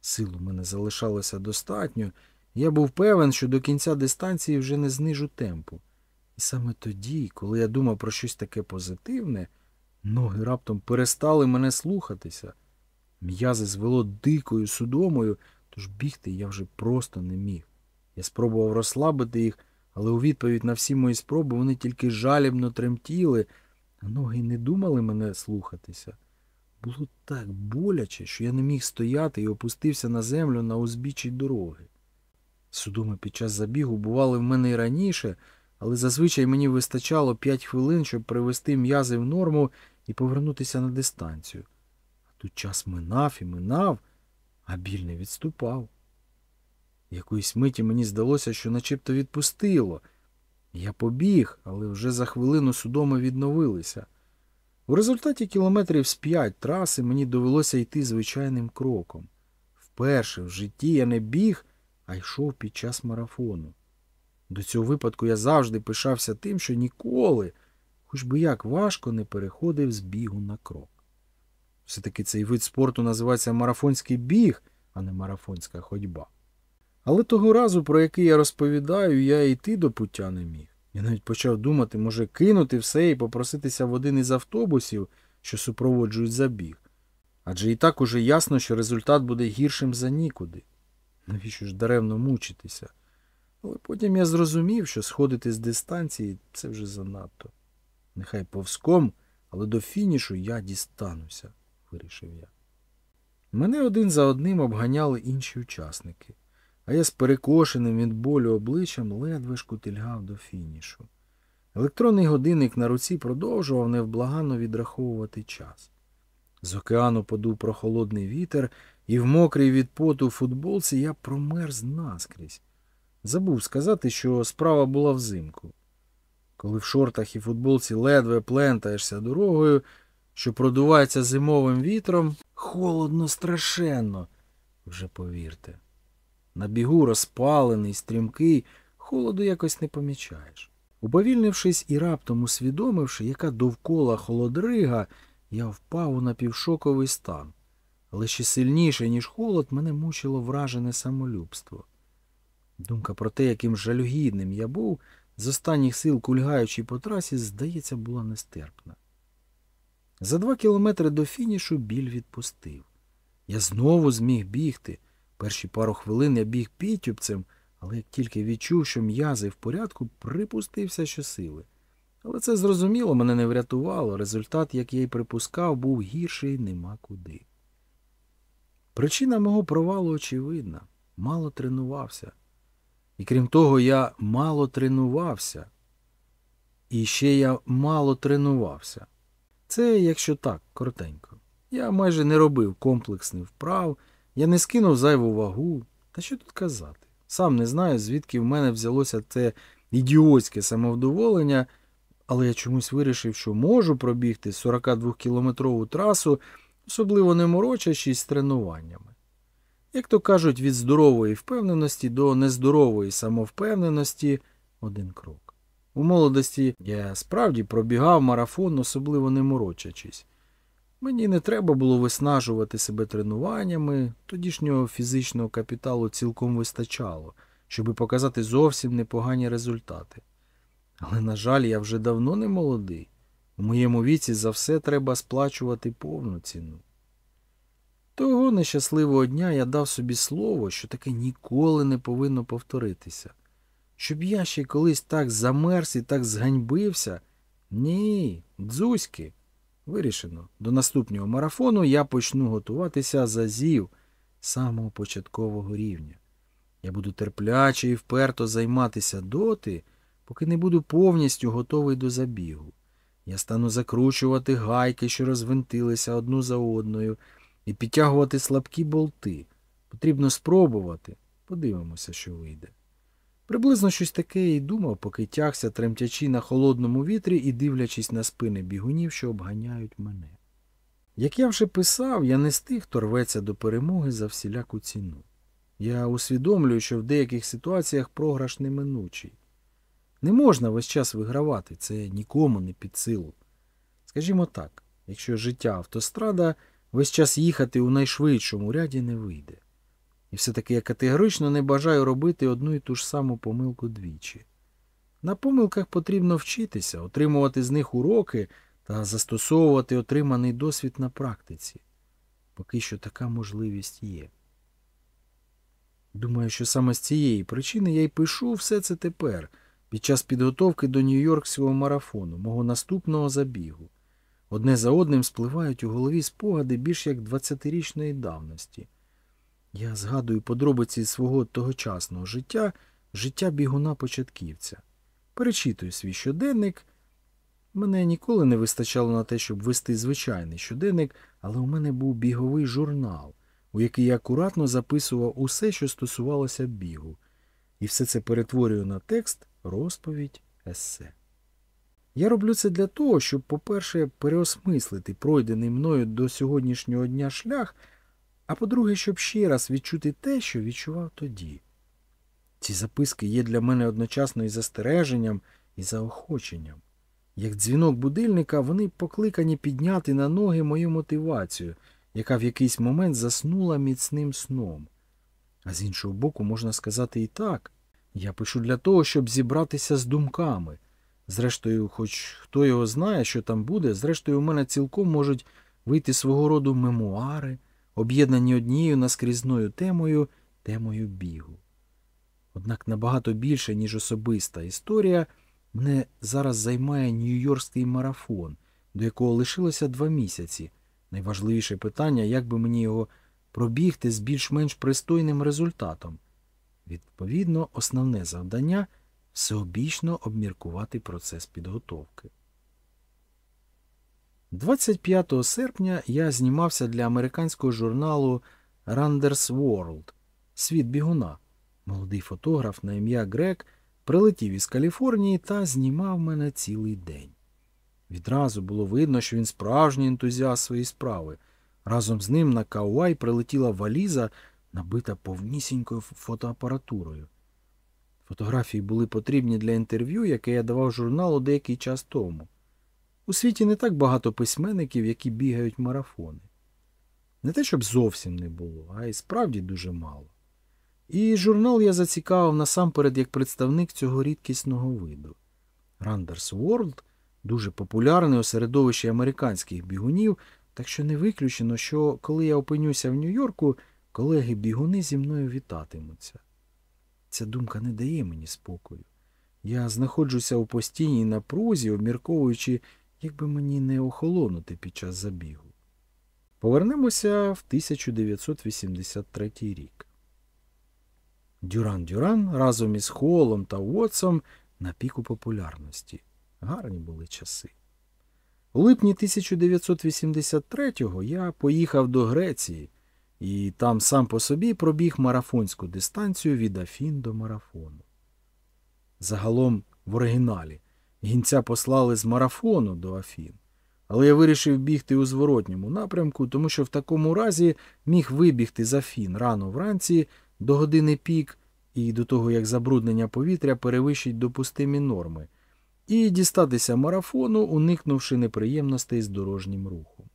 Сил у мене залишалося достатньо, і я був певен, що до кінця дистанції вже не знижу темпу. І саме тоді, коли я думав про щось таке позитивне, ноги раптом перестали мене слухатися. М'язи звело дикою судомою, тож бігти я вже просто не міг. Я спробував розслабити їх, але у відповідь на всі мої спроби вони тільки жалібно тремтіли, а ноги не думали мене слухатися. Було так боляче, що я не міг стояти і опустився на землю на узбіччі дороги. Судоми під час забігу бували в мене і раніше, але зазвичай мені вистачало п'ять хвилин, щоб привести м'язи в норму і повернутися на дистанцію. А тут час минав і минав, а біль не відступав. Якоїсь миті мені здалося, що начебто відпустило. Я побіг, але вже за хвилину судоми відновилися. У результаті кілометрів з п'ять траси мені довелося йти звичайним кроком. Вперше в житті я не біг, а йшов під час марафону. До цього випадку я завжди пишався тим, що ніколи, хоч би як важко, не переходив з бігу на крок. Все-таки цей вид спорту називається марафонський біг, а не марафонська ходьба. Але того разу, про який я розповідаю, я йти до пуття не міг. Я навіть почав думати, може, кинути все і попроситися в один із автобусів, що супроводжують забіг. Адже і так уже ясно, що результат буде гіршим за нікуди. Навіщо ж даремно мучитися? Але потім я зрозумів, що сходити з дистанції це вже занадто. Нехай повзком, але до фінішу я дістануся, вирішив я. Мене один за одним обганяли інші учасники а я з перекошеним від болю обличчям ледве шкутильгав до фінішу. Електронний годинник на руці продовжував невблаганно відраховувати час. З океану подув прохолодний вітер, і в мокрій від поту футболці я промерз наскрізь. Забув сказати, що справа була взимку. Коли в шортах і футболці ледве плентаєшся дорогою, що продувається зимовим вітром, холодно страшенно, вже повірте. На бігу розпалений, стрімкий, холоду якось не помічаєш. Уповільнившись і раптом усвідомивши, яка довкола холодрига, я впав у напівшоковий стан. Але ще сильніше, ніж холод, мене мучило вражене самолюбство. Думка про те, яким жалюгідним я був, з останніх сил кульгаючи по трасі, здається, була нестерпна. За два кілометри до фінішу біль відпустив. Я знову зміг бігти. Перші пару хвилин я біг підтюбцем, але як тільки відчув, що м'язи в порядку, припустився щосили. Але це зрозуміло мене не врятувало. Результат, як я й припускав, був гірший нема куди. Причина мого провалу очевидна мало тренувався. І крім того, я мало тренувався. І ще я мало тренувався. Це, якщо так, коротенько. Я майже не робив комплексних вправ. Я не скинув зайву вагу. Та що тут казати? Сам не знаю, звідки в мене взялося це ідіотське самовдоволення, але я чомусь вирішив, що можу пробігти 42-кілометрову трасу, особливо не морочачись з тренуваннями. Як то кажуть, від здорової впевненості до нездорової самовпевненості один крок. У молодості я справді пробігав марафон, особливо не морочачись. Мені не треба було виснажувати себе тренуваннями, тодішнього фізичного капіталу цілком вистачало, щоби показати зовсім непогані результати. Але, на жаль, я вже давно не молодий. У моєму віці за все треба сплачувати повну ціну. Того нещасливого дня я дав собі слово, що таке ніколи не повинно повторитися. Щоб я ще колись так замерз і так зганьбився. Ні, дзузьки. Вирішено. До наступного марафону я почну готуватися за зів самого початкового рівня. Я буду терпляче і вперто займатися доти, поки не буду повністю готовий до забігу. Я стану закручувати гайки, що розвинтилися одну за одною, і підтягувати слабкі болти. Потрібно спробувати. Подивимося, що вийде. Приблизно щось таке і думав, поки тягся, тремтячи на холодному вітрі і дивлячись на спини бігунів, що обганяють мене. Як я вже писав, я не з тих, хто рветься до перемоги за всіляку ціну. Я усвідомлюю, що в деяких ситуаціях програш неминучий. Не можна весь час вигравати, це нікому не під силу. Скажімо так, якщо життя автострада, весь час їхати у найшвидшому ряді не вийде. І все-таки я категорично не бажаю робити одну і ту ж саму помилку двічі. На помилках потрібно вчитися, отримувати з них уроки та застосовувати отриманий досвід на практиці. Поки що така можливість є. Думаю, що саме з цієї причини я й пишу все це тепер, під час підготовки до Нью-Йоркського марафону, мого наступного забігу. Одне за одним спливають у голові спогади більш як 20-річної давності. Я згадую подробиці свого тогочасного життя, життя бігуна початківця. Перечитую свій щоденник. Мене ніколи не вистачало на те, щоб вести звичайний щоденник, але у мене був біговий журнал, у який я акуратно записував усе, що стосувалося бігу, і все це перетворюю на текст, розповідь, есе. Я роблю це для того, щоб, по-перше, переосмислити пройдений мною до сьогоднішнього дня шлях, а по-друге, щоб ще раз відчути те, що відчував тоді. Ці записки є для мене одночасно і застереженням, і заохоченням. Як дзвінок будильника, вони покликані підняти на ноги мою мотивацію, яка в якийсь момент заснула міцним сном. А з іншого боку, можна сказати і так. Я пишу для того, щоб зібратися з думками. Зрештою, хоч хто його знає, що там буде, зрештою, у мене цілком можуть вийти свого роду мемуари, об'єднані однією наскрізною темою темою бігу. Однак набагато більше, ніж особиста історія, мене зараз займає Нью-Йоркський марафон, до якого лишилося два місяці. Найважливіше питання, як би мені його пробігти з більш-менш пристойним результатом. Відповідно, основне завдання всеобічно обміркувати процес підготовки. 25 серпня я знімався для американського журналу Runder's World Світ бігуна. Молодий фотограф на ім'я Грек прилетів із Каліфорнії та знімав мене цілий день. Відразу було видно, що він справжній ентузіаст своєї справи. Разом з ним на Кауай прилетіла валіза, набита повнісінькою фотоапаратурою. Фотографії були потрібні для інтерв'ю, яке я давав журналу деякий час тому. У світі не так багато письменників, які бігають марафони. Не те, щоб зовсім не було, а й справді дуже мало. І журнал я зацікавив насамперед як представник цього рідкісного виду. Randers World дуже популярний у середовищі американських бігунів, так що не виключено, що коли я опинюся в Нью-Йорку, колеги-бігуни зі мною вітатимуться. Ця думка не дає мені спокою. Я знаходжуся у постійній напрузі, обмірковуючи, як би мені не охолонути під час забігу. Повернемося в 1983 рік. Дюран Дюран разом із Холом та Уотсом на піку популярності. Гарні були часи. У липні 1983-го я поїхав до Греції і там сам по собі пробіг марафонську дистанцію від Афін до марафону. Загалом в оригіналі гінця послали з марафону до Афін, але я вирішив бігти у зворотньому напрямку, тому що в такому разі міг вибігти з Афін рано вранці до години пік і до того, як забруднення повітря перевищить допустимі норми, і дістатися марафону, уникнувши неприємностей з дорожнім рухом.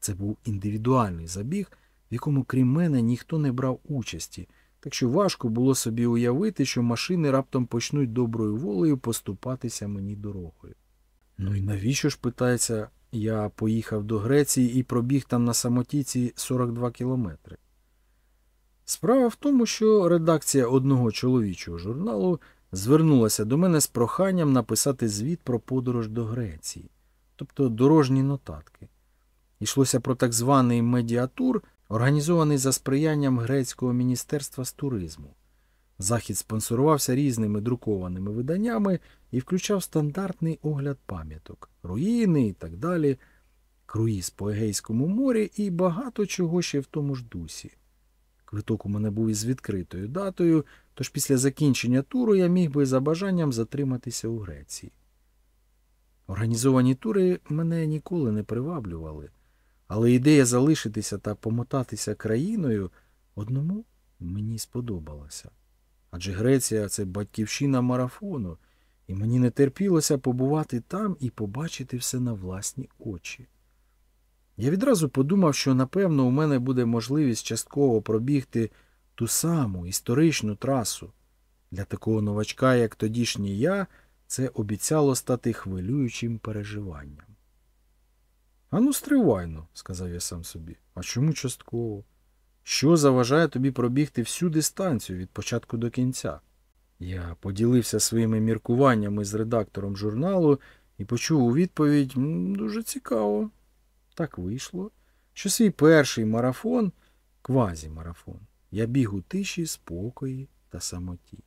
Це був індивідуальний забіг, в якому, крім мене, ніхто не брав участі, так що важко було собі уявити, що машини раптом почнуть доброю волею поступатися мені дорогою. Ну і навіщо ж, питається, я поїхав до Греції і пробіг там на самотіці 42 кілометри. Справа в тому, що редакція одного чоловічого журналу звернулася до мене з проханням написати звіт про подорож до Греції. тобто дорожні нотатки. Йшлося про так званий медіатур, організований за сприянням Грецького міністерства з туризму. Захід спонсорувався різними друкованими виданнями і включав стандартний огляд пам'яток, руїни і так далі, круїз по Егейському морі і багато чого ще в тому ж дусі. Квиток у мене був із відкритою датою, тож після закінчення туру я міг би за бажанням затриматися у Греції. Організовані тури мене ніколи не приваблювали, але ідея залишитися та помотатися країною одному мені сподобалася. Адже Греція це батьківщина марафону, і мені не терпілося побувати там і побачити все на власні очі. Я відразу подумав, що напевно у мене буде можливість частково пробігти ту саму історичну трасу. Для такого новачка, як тодішній я, це обіцяло стати хвилюючим переживанням. Ану, стривайно, сказав я сам собі. А чому частково? Що заважає тобі пробігти всю дистанцію від початку до кінця? Я поділився своїми міркуваннями з редактором журналу і почув у відповідь дуже цікаво. Так вийшло, що свій перший марафон, квазімарафон, я біг у тиші, спокої та самоті.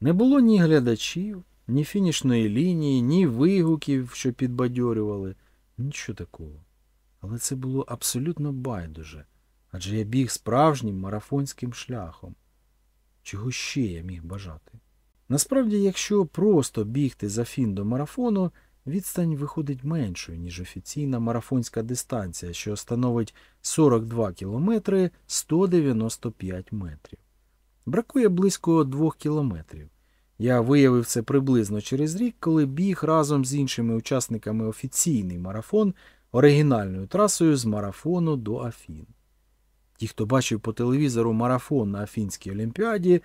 Не було ні глядачів, ні фінішної лінії, ні вигуків, що підбадьорювали, нічого такого. Але це було абсолютно байдуже, адже я біг справжнім марафонським шляхом. Чого ще я міг бажати? Насправді, якщо просто бігти за фін до марафону, відстань виходить меншою, ніж офіційна марафонська дистанція, що становить 42 кілометри 195 метрів. Бракує близько 2 кілометрів. Я виявив це приблизно через рік, коли біг разом з іншими учасниками офіційний марафон оригінальною трасою з марафону до Афін. Ті, хто бачив по телевізору марафон на Афінській олімпіаді,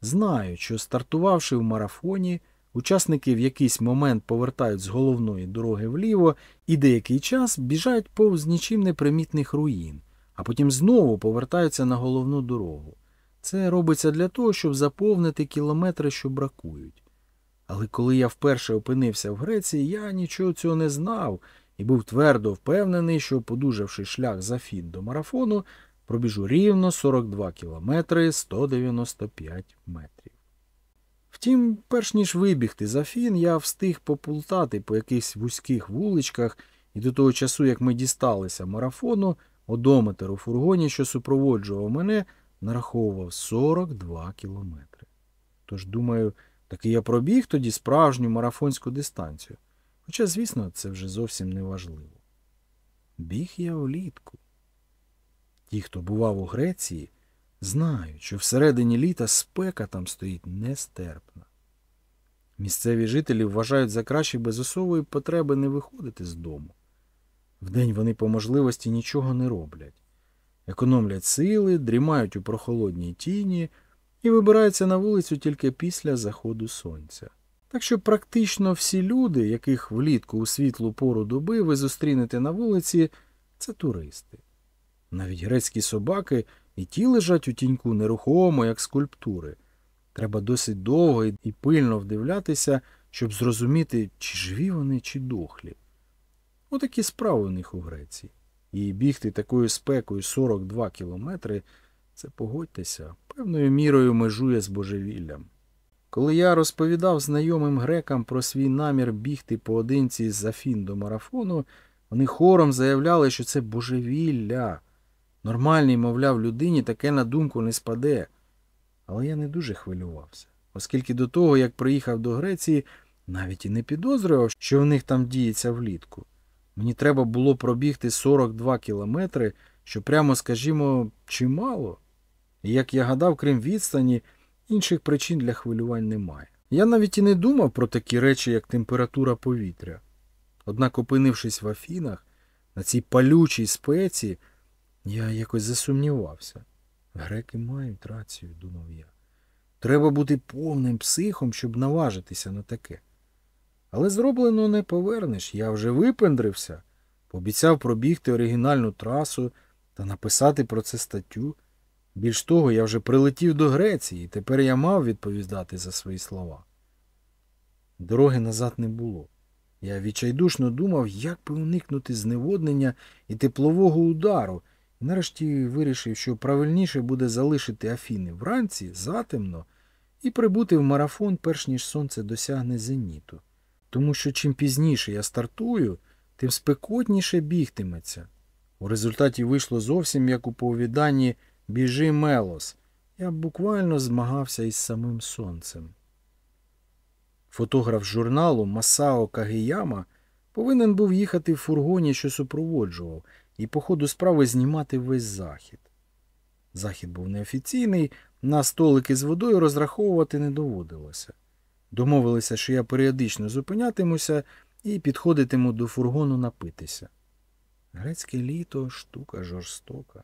знають, що стартувавши в марафоні, учасники в якийсь момент повертають з головної дороги вліво і деякий час біжають повз нічим непримітних руїн, а потім знову повертаються на головну дорогу. Це робиться для того, щоб заповнити кілометри, що бракують. Але коли я вперше опинився в Греції, я нічого цього не знав і був твердо впевнений, що, подужавши шлях за фін до марафону, пробіжу рівно 42 кілометри 195 метрів. Втім, перш ніж вибігти за фін, я встиг поплутати по якихось вузьких вуличках, і до того часу, як ми дісталися марафону, одометр у фургоні, що супроводжував мене, нараховував 42 кілометри. Тож, думаю, таки я пробіг тоді справжню марафонську дистанцію. Хоча, звісно, це вже зовсім не важливо. Біг я влітку. Ті, хто бував у Греції, знають, що всередині літа спека там стоїть нестерпна. Місцеві жителі вважають за краще без особої потреби не виходити з дому. Вдень вони по можливості нічого не роблять, економлять сили, дрімають у прохолодній тіні і вибираються на вулицю тільки після заходу сонця. Так що практично всі люди, яких влітку у світлу пору доби ви зустрінете на вулиці, це туристи. Навіть грецькі собаки і ті лежать у тіньку нерухомо, як скульптури. Треба досить довго і пильно вдивлятися, щоб зрозуміти, чи живі вони, чи дохлі. Отакі справи у них у Греції. І бігти такою спекою 42 кілометри, це погодьтеся, певною мірою межує з божевіллям. Коли я розповідав знайомим грекам про свій намір бігти поодинці з Афін до марафону, вони хором заявляли, що це божевілля. Нормальній, мовляв, людині таке на думку не спаде. Але я не дуже хвилювався, оскільки до того, як приїхав до Греції, навіть і не підозрював, що в них там діється влітку. Мені треба було пробігти 42 кілометри, що прямо, скажімо, чимало. І як я гадав, крім відстані, інших причин для хвилювань немає. Я навіть і не думав про такі речі, як температура повітря. Однак, опинившись в Афінах, на цій палючій спеці, я якось засумнівався. Греки мають рацію, думав я. Треба бути повним психом, щоб наважитися на таке. Але зроблено не повернеш. Я вже випендрився, пообіцяв пробігти оригінальну трасу та написати про це статтю. Більш того, я вже прилетів до Греції, тепер я мав відповідати за свої слова. Дороги назад не було. Я відчайдушно думав, як би уникнути зневоднення і теплового удару, і нарешті вирішив, що правильніше буде залишити Афіни вранці, затемно, і прибути в марафон, перш ніж сонце досягне зеніту. Тому що чим пізніше я стартую, тим спекотніше бігтиметься. У результаті вийшло зовсім як у повіданні Біжи Мелос. Я буквально змагався із самим сонцем. Фотограф журналу Масао Кагіяма повинен був їхати в фургоні, що супроводжував, і по ходу справи знімати весь захід. Захід був неофіційний, на столики з водою розраховувати не доводилося. Домовилися, що я періодично зупинятимуся і підходитиму до фургону напитися. Грецьке літо штука жорстока.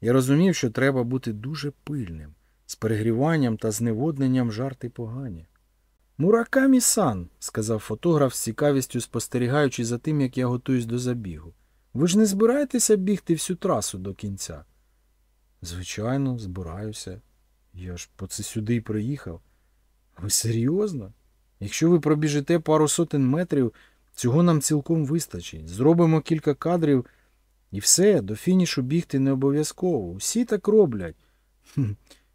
Я розумів, що треба бути дуже пильним, з перегріванням та зневодненням жарти погані. Муракамі сан, сказав фотограф з цікавістю спостерігаючи за тим, як я готуюсь до забігу. Ви ж не збираєтеся бігти всю трасу до кінця? Звичайно, збираюся. Я ж по це сюди й приїхав. Ви серйозно? Якщо ви пробіжите пару сотень метрів, цього нам цілком вистачить. Зробимо кілька кадрів і все, до фінішу бігти не обов'язково. Усі так роблять.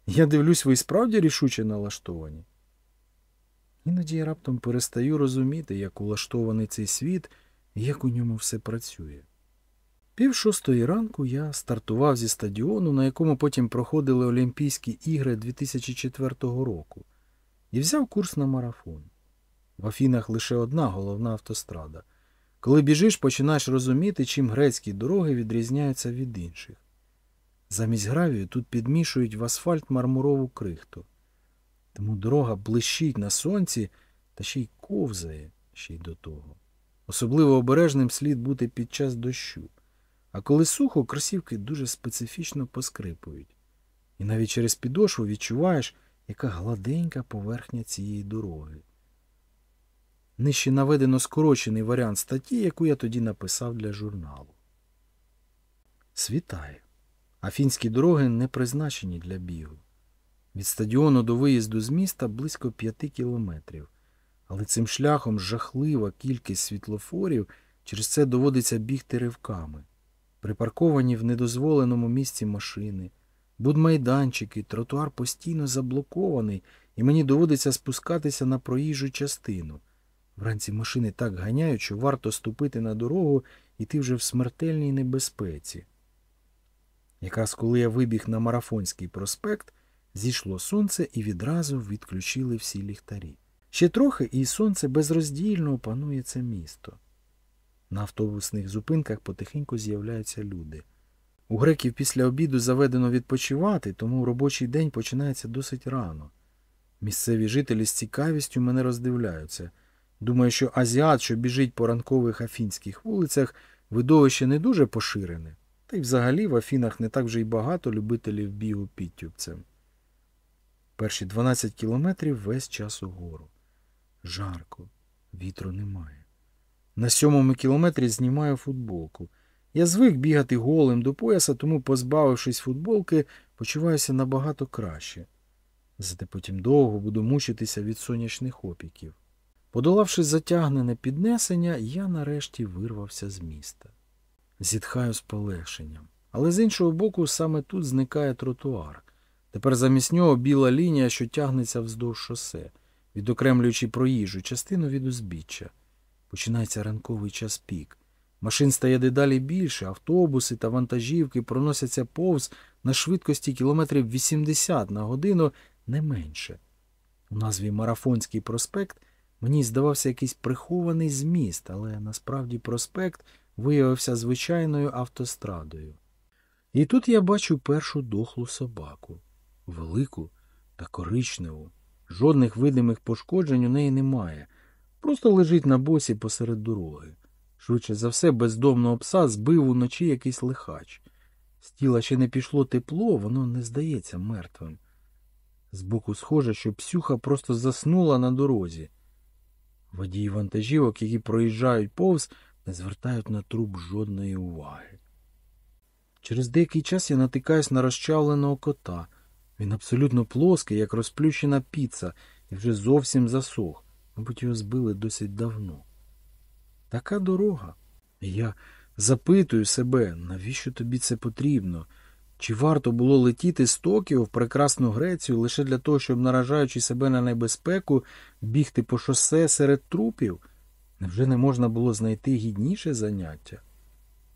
Я дивлюсь, ви справді рішуче налаштовані. Іноді я раптом перестаю розуміти, як улаштований цей світ і як у ньому все працює. Пів шостої ранку я стартував зі стадіону, на якому потім проходили Олімпійські ігри 2004 року, і взяв курс на марафон. В Афінах лише одна головна автострада. Коли біжиш, починаєш розуміти, чим грецькі дороги відрізняються від інших. Замість гравію тут підмішують в асфальт мармурову крихту. Тому дорога блищить на сонці та ще й ковзає ще й до того. Особливо обережним слід бути під час дощу. А коли сухо, кросівки дуже специфічно поскрипують. І навіть через підошву відчуваєш, яка гладенька поверхня цієї дороги. Нижче наведено скорочений варіант статті, яку я тоді написав для журналу. Світає. Афінські дороги не призначені для бігу. Від стадіону до виїзду з міста близько п'яти кілометрів. Але цим шляхом жахлива кількість світлофорів, через це доводиться бігти ривками. Припарковані в недозволеному місці машини, будмайданчики, тротуар постійно заблокований, і мені доводиться спускатися на проїжджу частину. Вранці машини так ганяють, що варто ступити на дорогу і ти вже в смертельній небезпеці. Якраз коли я вибіг на марафонський проспект, зійшло сонце і відразу відключили всі ліхтарі. Ще трохи і сонце безроздільно опанує це місто. На автобусних зупинках потихеньку з'являються люди. У греків після обіду заведено відпочивати, тому робочий день починається досить рано. Місцеві жителі з цікавістю мене роздивляються. Думаю, що азіат, що біжить по ранкових афінських вулицях, видовище не дуже поширене, та й взагалі в Афінах не так вже й багато любителів бігу підтюбцем. Перші 12 кілометрів весь час угору. Жарко, вітру немає. На сьомому кілометрі знімаю футболку. Я звик бігати голим до пояса, тому, позбавившись футболки, почуваюся набагато краще. Зате потім довго буду мучитися від сонячних опіків. Подолавши затягнене піднесення, я нарешті вирвався з міста. Зітхаю з полегшенням. Але з іншого боку, саме тут зникає тротуар. Тепер замість нього біла лінія, що тягнеться вздовж шосе, відокремлюючи проїжджу частину від узбіччя. Починається ранковий час пік. Машин стає дедалі більше, автобуси та вантажівки проносяться повз на швидкості кілометрів 80 на годину не менше. У назві Марафонський проспект мені здавався якийсь прихований зміст, але насправді проспект виявився звичайною автострадою. І тут я бачу першу дохлу собаку велику та коричневу. Жодних видимих пошкоджень у неї немає. Просто лежить на босі посеред дороги. Швидше за все, бездомного пса збив уночі якийсь лихач. З тіла ще не пішло тепло, воно не здається мертвим. Збоку схоже, що псюха просто заснула на дорозі. Водії вантажівок, які проїжджають повз, не звертають на труп жодної уваги. Через деякий час я натикаюсь на розчавленого кота. Він абсолютно плоский, як розплющена піца, і вже зовсім засох. Мабуть, його збили досить давно. Така дорога. Я запитую себе, навіщо тобі це потрібно? Чи варто було летіти з Токіо в прекрасну Грецію лише для того, щоб, наражаючи себе на небезпеку, бігти по шосе серед трупів? Невже не можна було знайти гідніше заняття?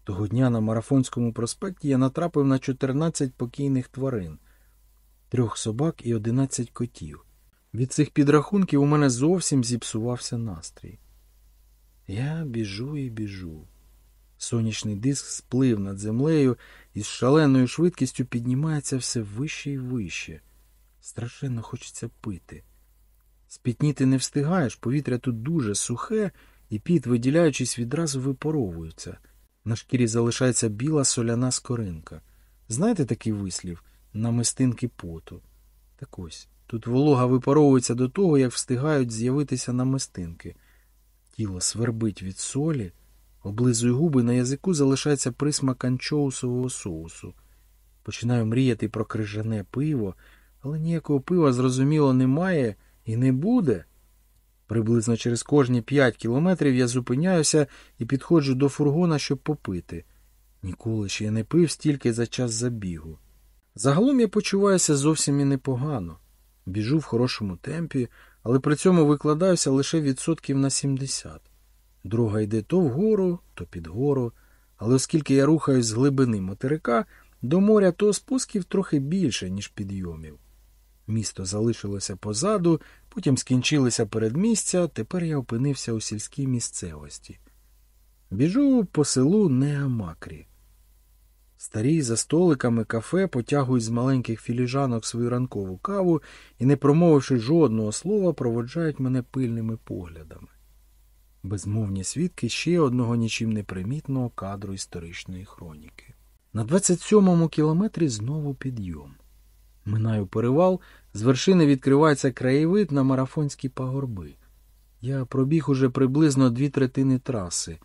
Того дня на Марафонському проспекті я натрапив на 14 покійних тварин, трьох собак і 11 котів. Від цих підрахунків у мене зовсім зіпсувався настрій. Я біжу і біжу. Сонячний диск сплив над землею і з шаленою швидкістю піднімається все вище і вище. Страшенно хочеться пити. Спітніти не встигаєш, повітря тут дуже сухе, і піт, виділяючись, відразу випаровується. На шкірі залишається біла соляна скоринка. Знаєте такий вислів намистинки поту? Так ось, тут волога випаровується до того, як встигають з'явитися намистинки. Тіло свербить від солі, облизую губи, на язику залишається присмак анчоусового соусу. Починаю мріяти про крижане пиво, але ніякого пива, зрозуміло, немає і не буде. Приблизно через кожні п'ять кілометрів я зупиняюся і підходжу до фургона, щоб попити. Ніколи ще я не пив стільки за час забігу. Загалом я почуваюся зовсім і непогано. Біжу в хорошому темпі, але при цьому викладаюся лише відсотків на 70. Дорога йде то вгору, то під гору, але оскільки я рухаюсь з глибини материка, до моря то спусків трохи більше, ніж підйомів. Місто залишилося позаду, потім скінчилися передмістя, тепер я опинився у сільській місцевості. Біжу по селу Неамакрі. Старі за столиками кафе потягують з маленьких філіжанок свою ранкову каву і, не промовивши жодного слова, проводжають мене пильними поглядами. Безмовні свідки ще одного нічим не примітного кадру історичної хроніки. На 27-му кілометрі знову підйом. Минаю перевал, з вершини відкривається краєвид на марафонські пагорби. Я пробіг уже приблизно дві третини траси.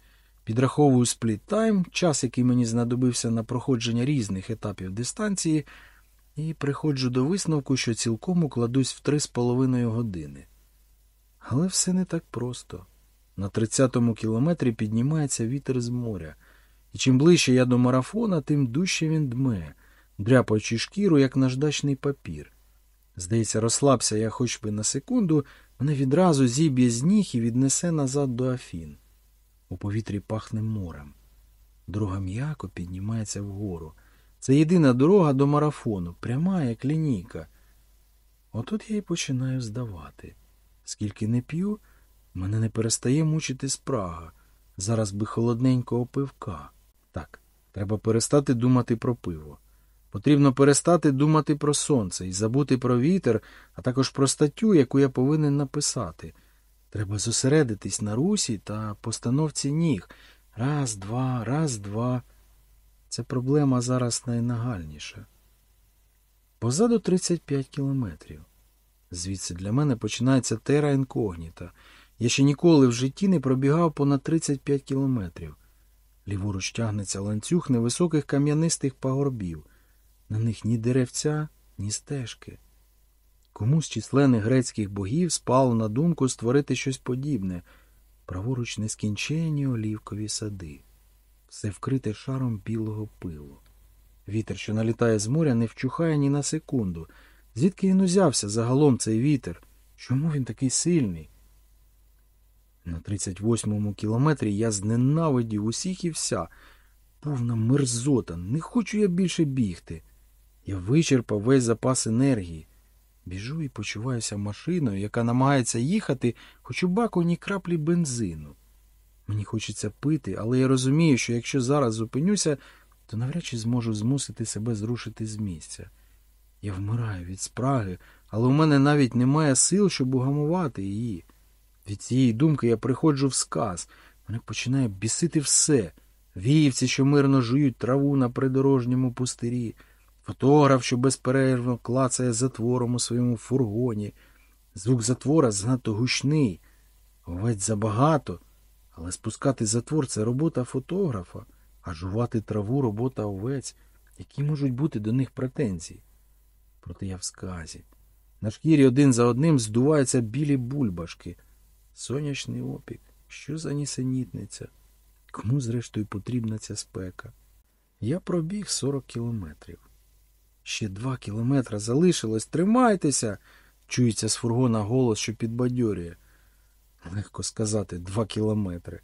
Підраховую спліт-тайм, час, який мені знадобився на проходження різних етапів дистанції, і приходжу до висновку, що цілком укладусь в три з половиною години. Але все не так просто. На 30-му кілометрі піднімається вітер з моря, і чим ближче я до марафона, тим дужче він дме, дряпаючи шкіру, як наждачний папір. Здається, розслабся я хоч би на секунду, мене відразу зіб'є з ніг і віднесе назад до Афін. У повітрі пахне морем. Дорога м'яко піднімається вгору. Це єдина дорога до марафону, пряма, як лінійка. Отут я й починаю здавати. Скільки не п'ю, мене не перестає мучити спрага. Зараз би холодненького пивка. Так, треба перестати думати про пиво. Потрібно перестати думати про сонце і забути про вітер, а також про статтю, яку я повинен написати. Треба зосередитись на русі та постановці ніг. Раз, два, раз, два. Це проблема зараз найнагальніша. Позаду 35 кілометрів. Звідси для мене починається тера інкогніта. Я ще ніколи в житті не пробігав понад 35 кілометрів. Ліворуч тягнеться ланцюг невисоких кам'янистих пагорбів. На них ні деревця, ні стежки. Комусь численних грецьких богів спало на думку створити щось подібне, праворуч нескінченні олівкові сади, все вкрите шаром білого пилу. Вітер, що налітає з моря, не вчухає ні на секунду. Звідки він узявся загалом цей вітер? Чому він такий сильний? На 38-му кілометрі я зненавидів усіх і вся. Повна мерзота, не хочу я більше бігти. Я вичерпав весь запас енергії. Біжу і почуваюся машиною, яка намагається їхати, хоч у баку ні краплі бензину. Мені хочеться пити, але я розумію, що якщо зараз зупинюся, то навряд чи зможу змусити себе зрушити з місця. Я вмираю від спраги, але у мене навіть немає сил, щоб угамувати її. Від цієї думки я приходжу в сказ. Мене починає бісити все. Віївці, що мирно жують траву на придорожньому пустирі, фотограф, що безперервно клацає затвором у своєму фургоні. Звук затвора занадто гучний, овець забагато, але спускати затвор це робота фотографа, а жувати траву робота овець, які можуть бути до них претензії. Проте я в сказі. На шкірі один за одним здуваються білі бульбашки, сонячний опік, Що за нісенітниця? Кому, зрештою, потрібна ця спека? Я пробіг 40 кілометрів. Ще два кілометри залишилось. Тримайтеся. чується з фургона голос, що підбадьорює. Легко сказати, два кілометри.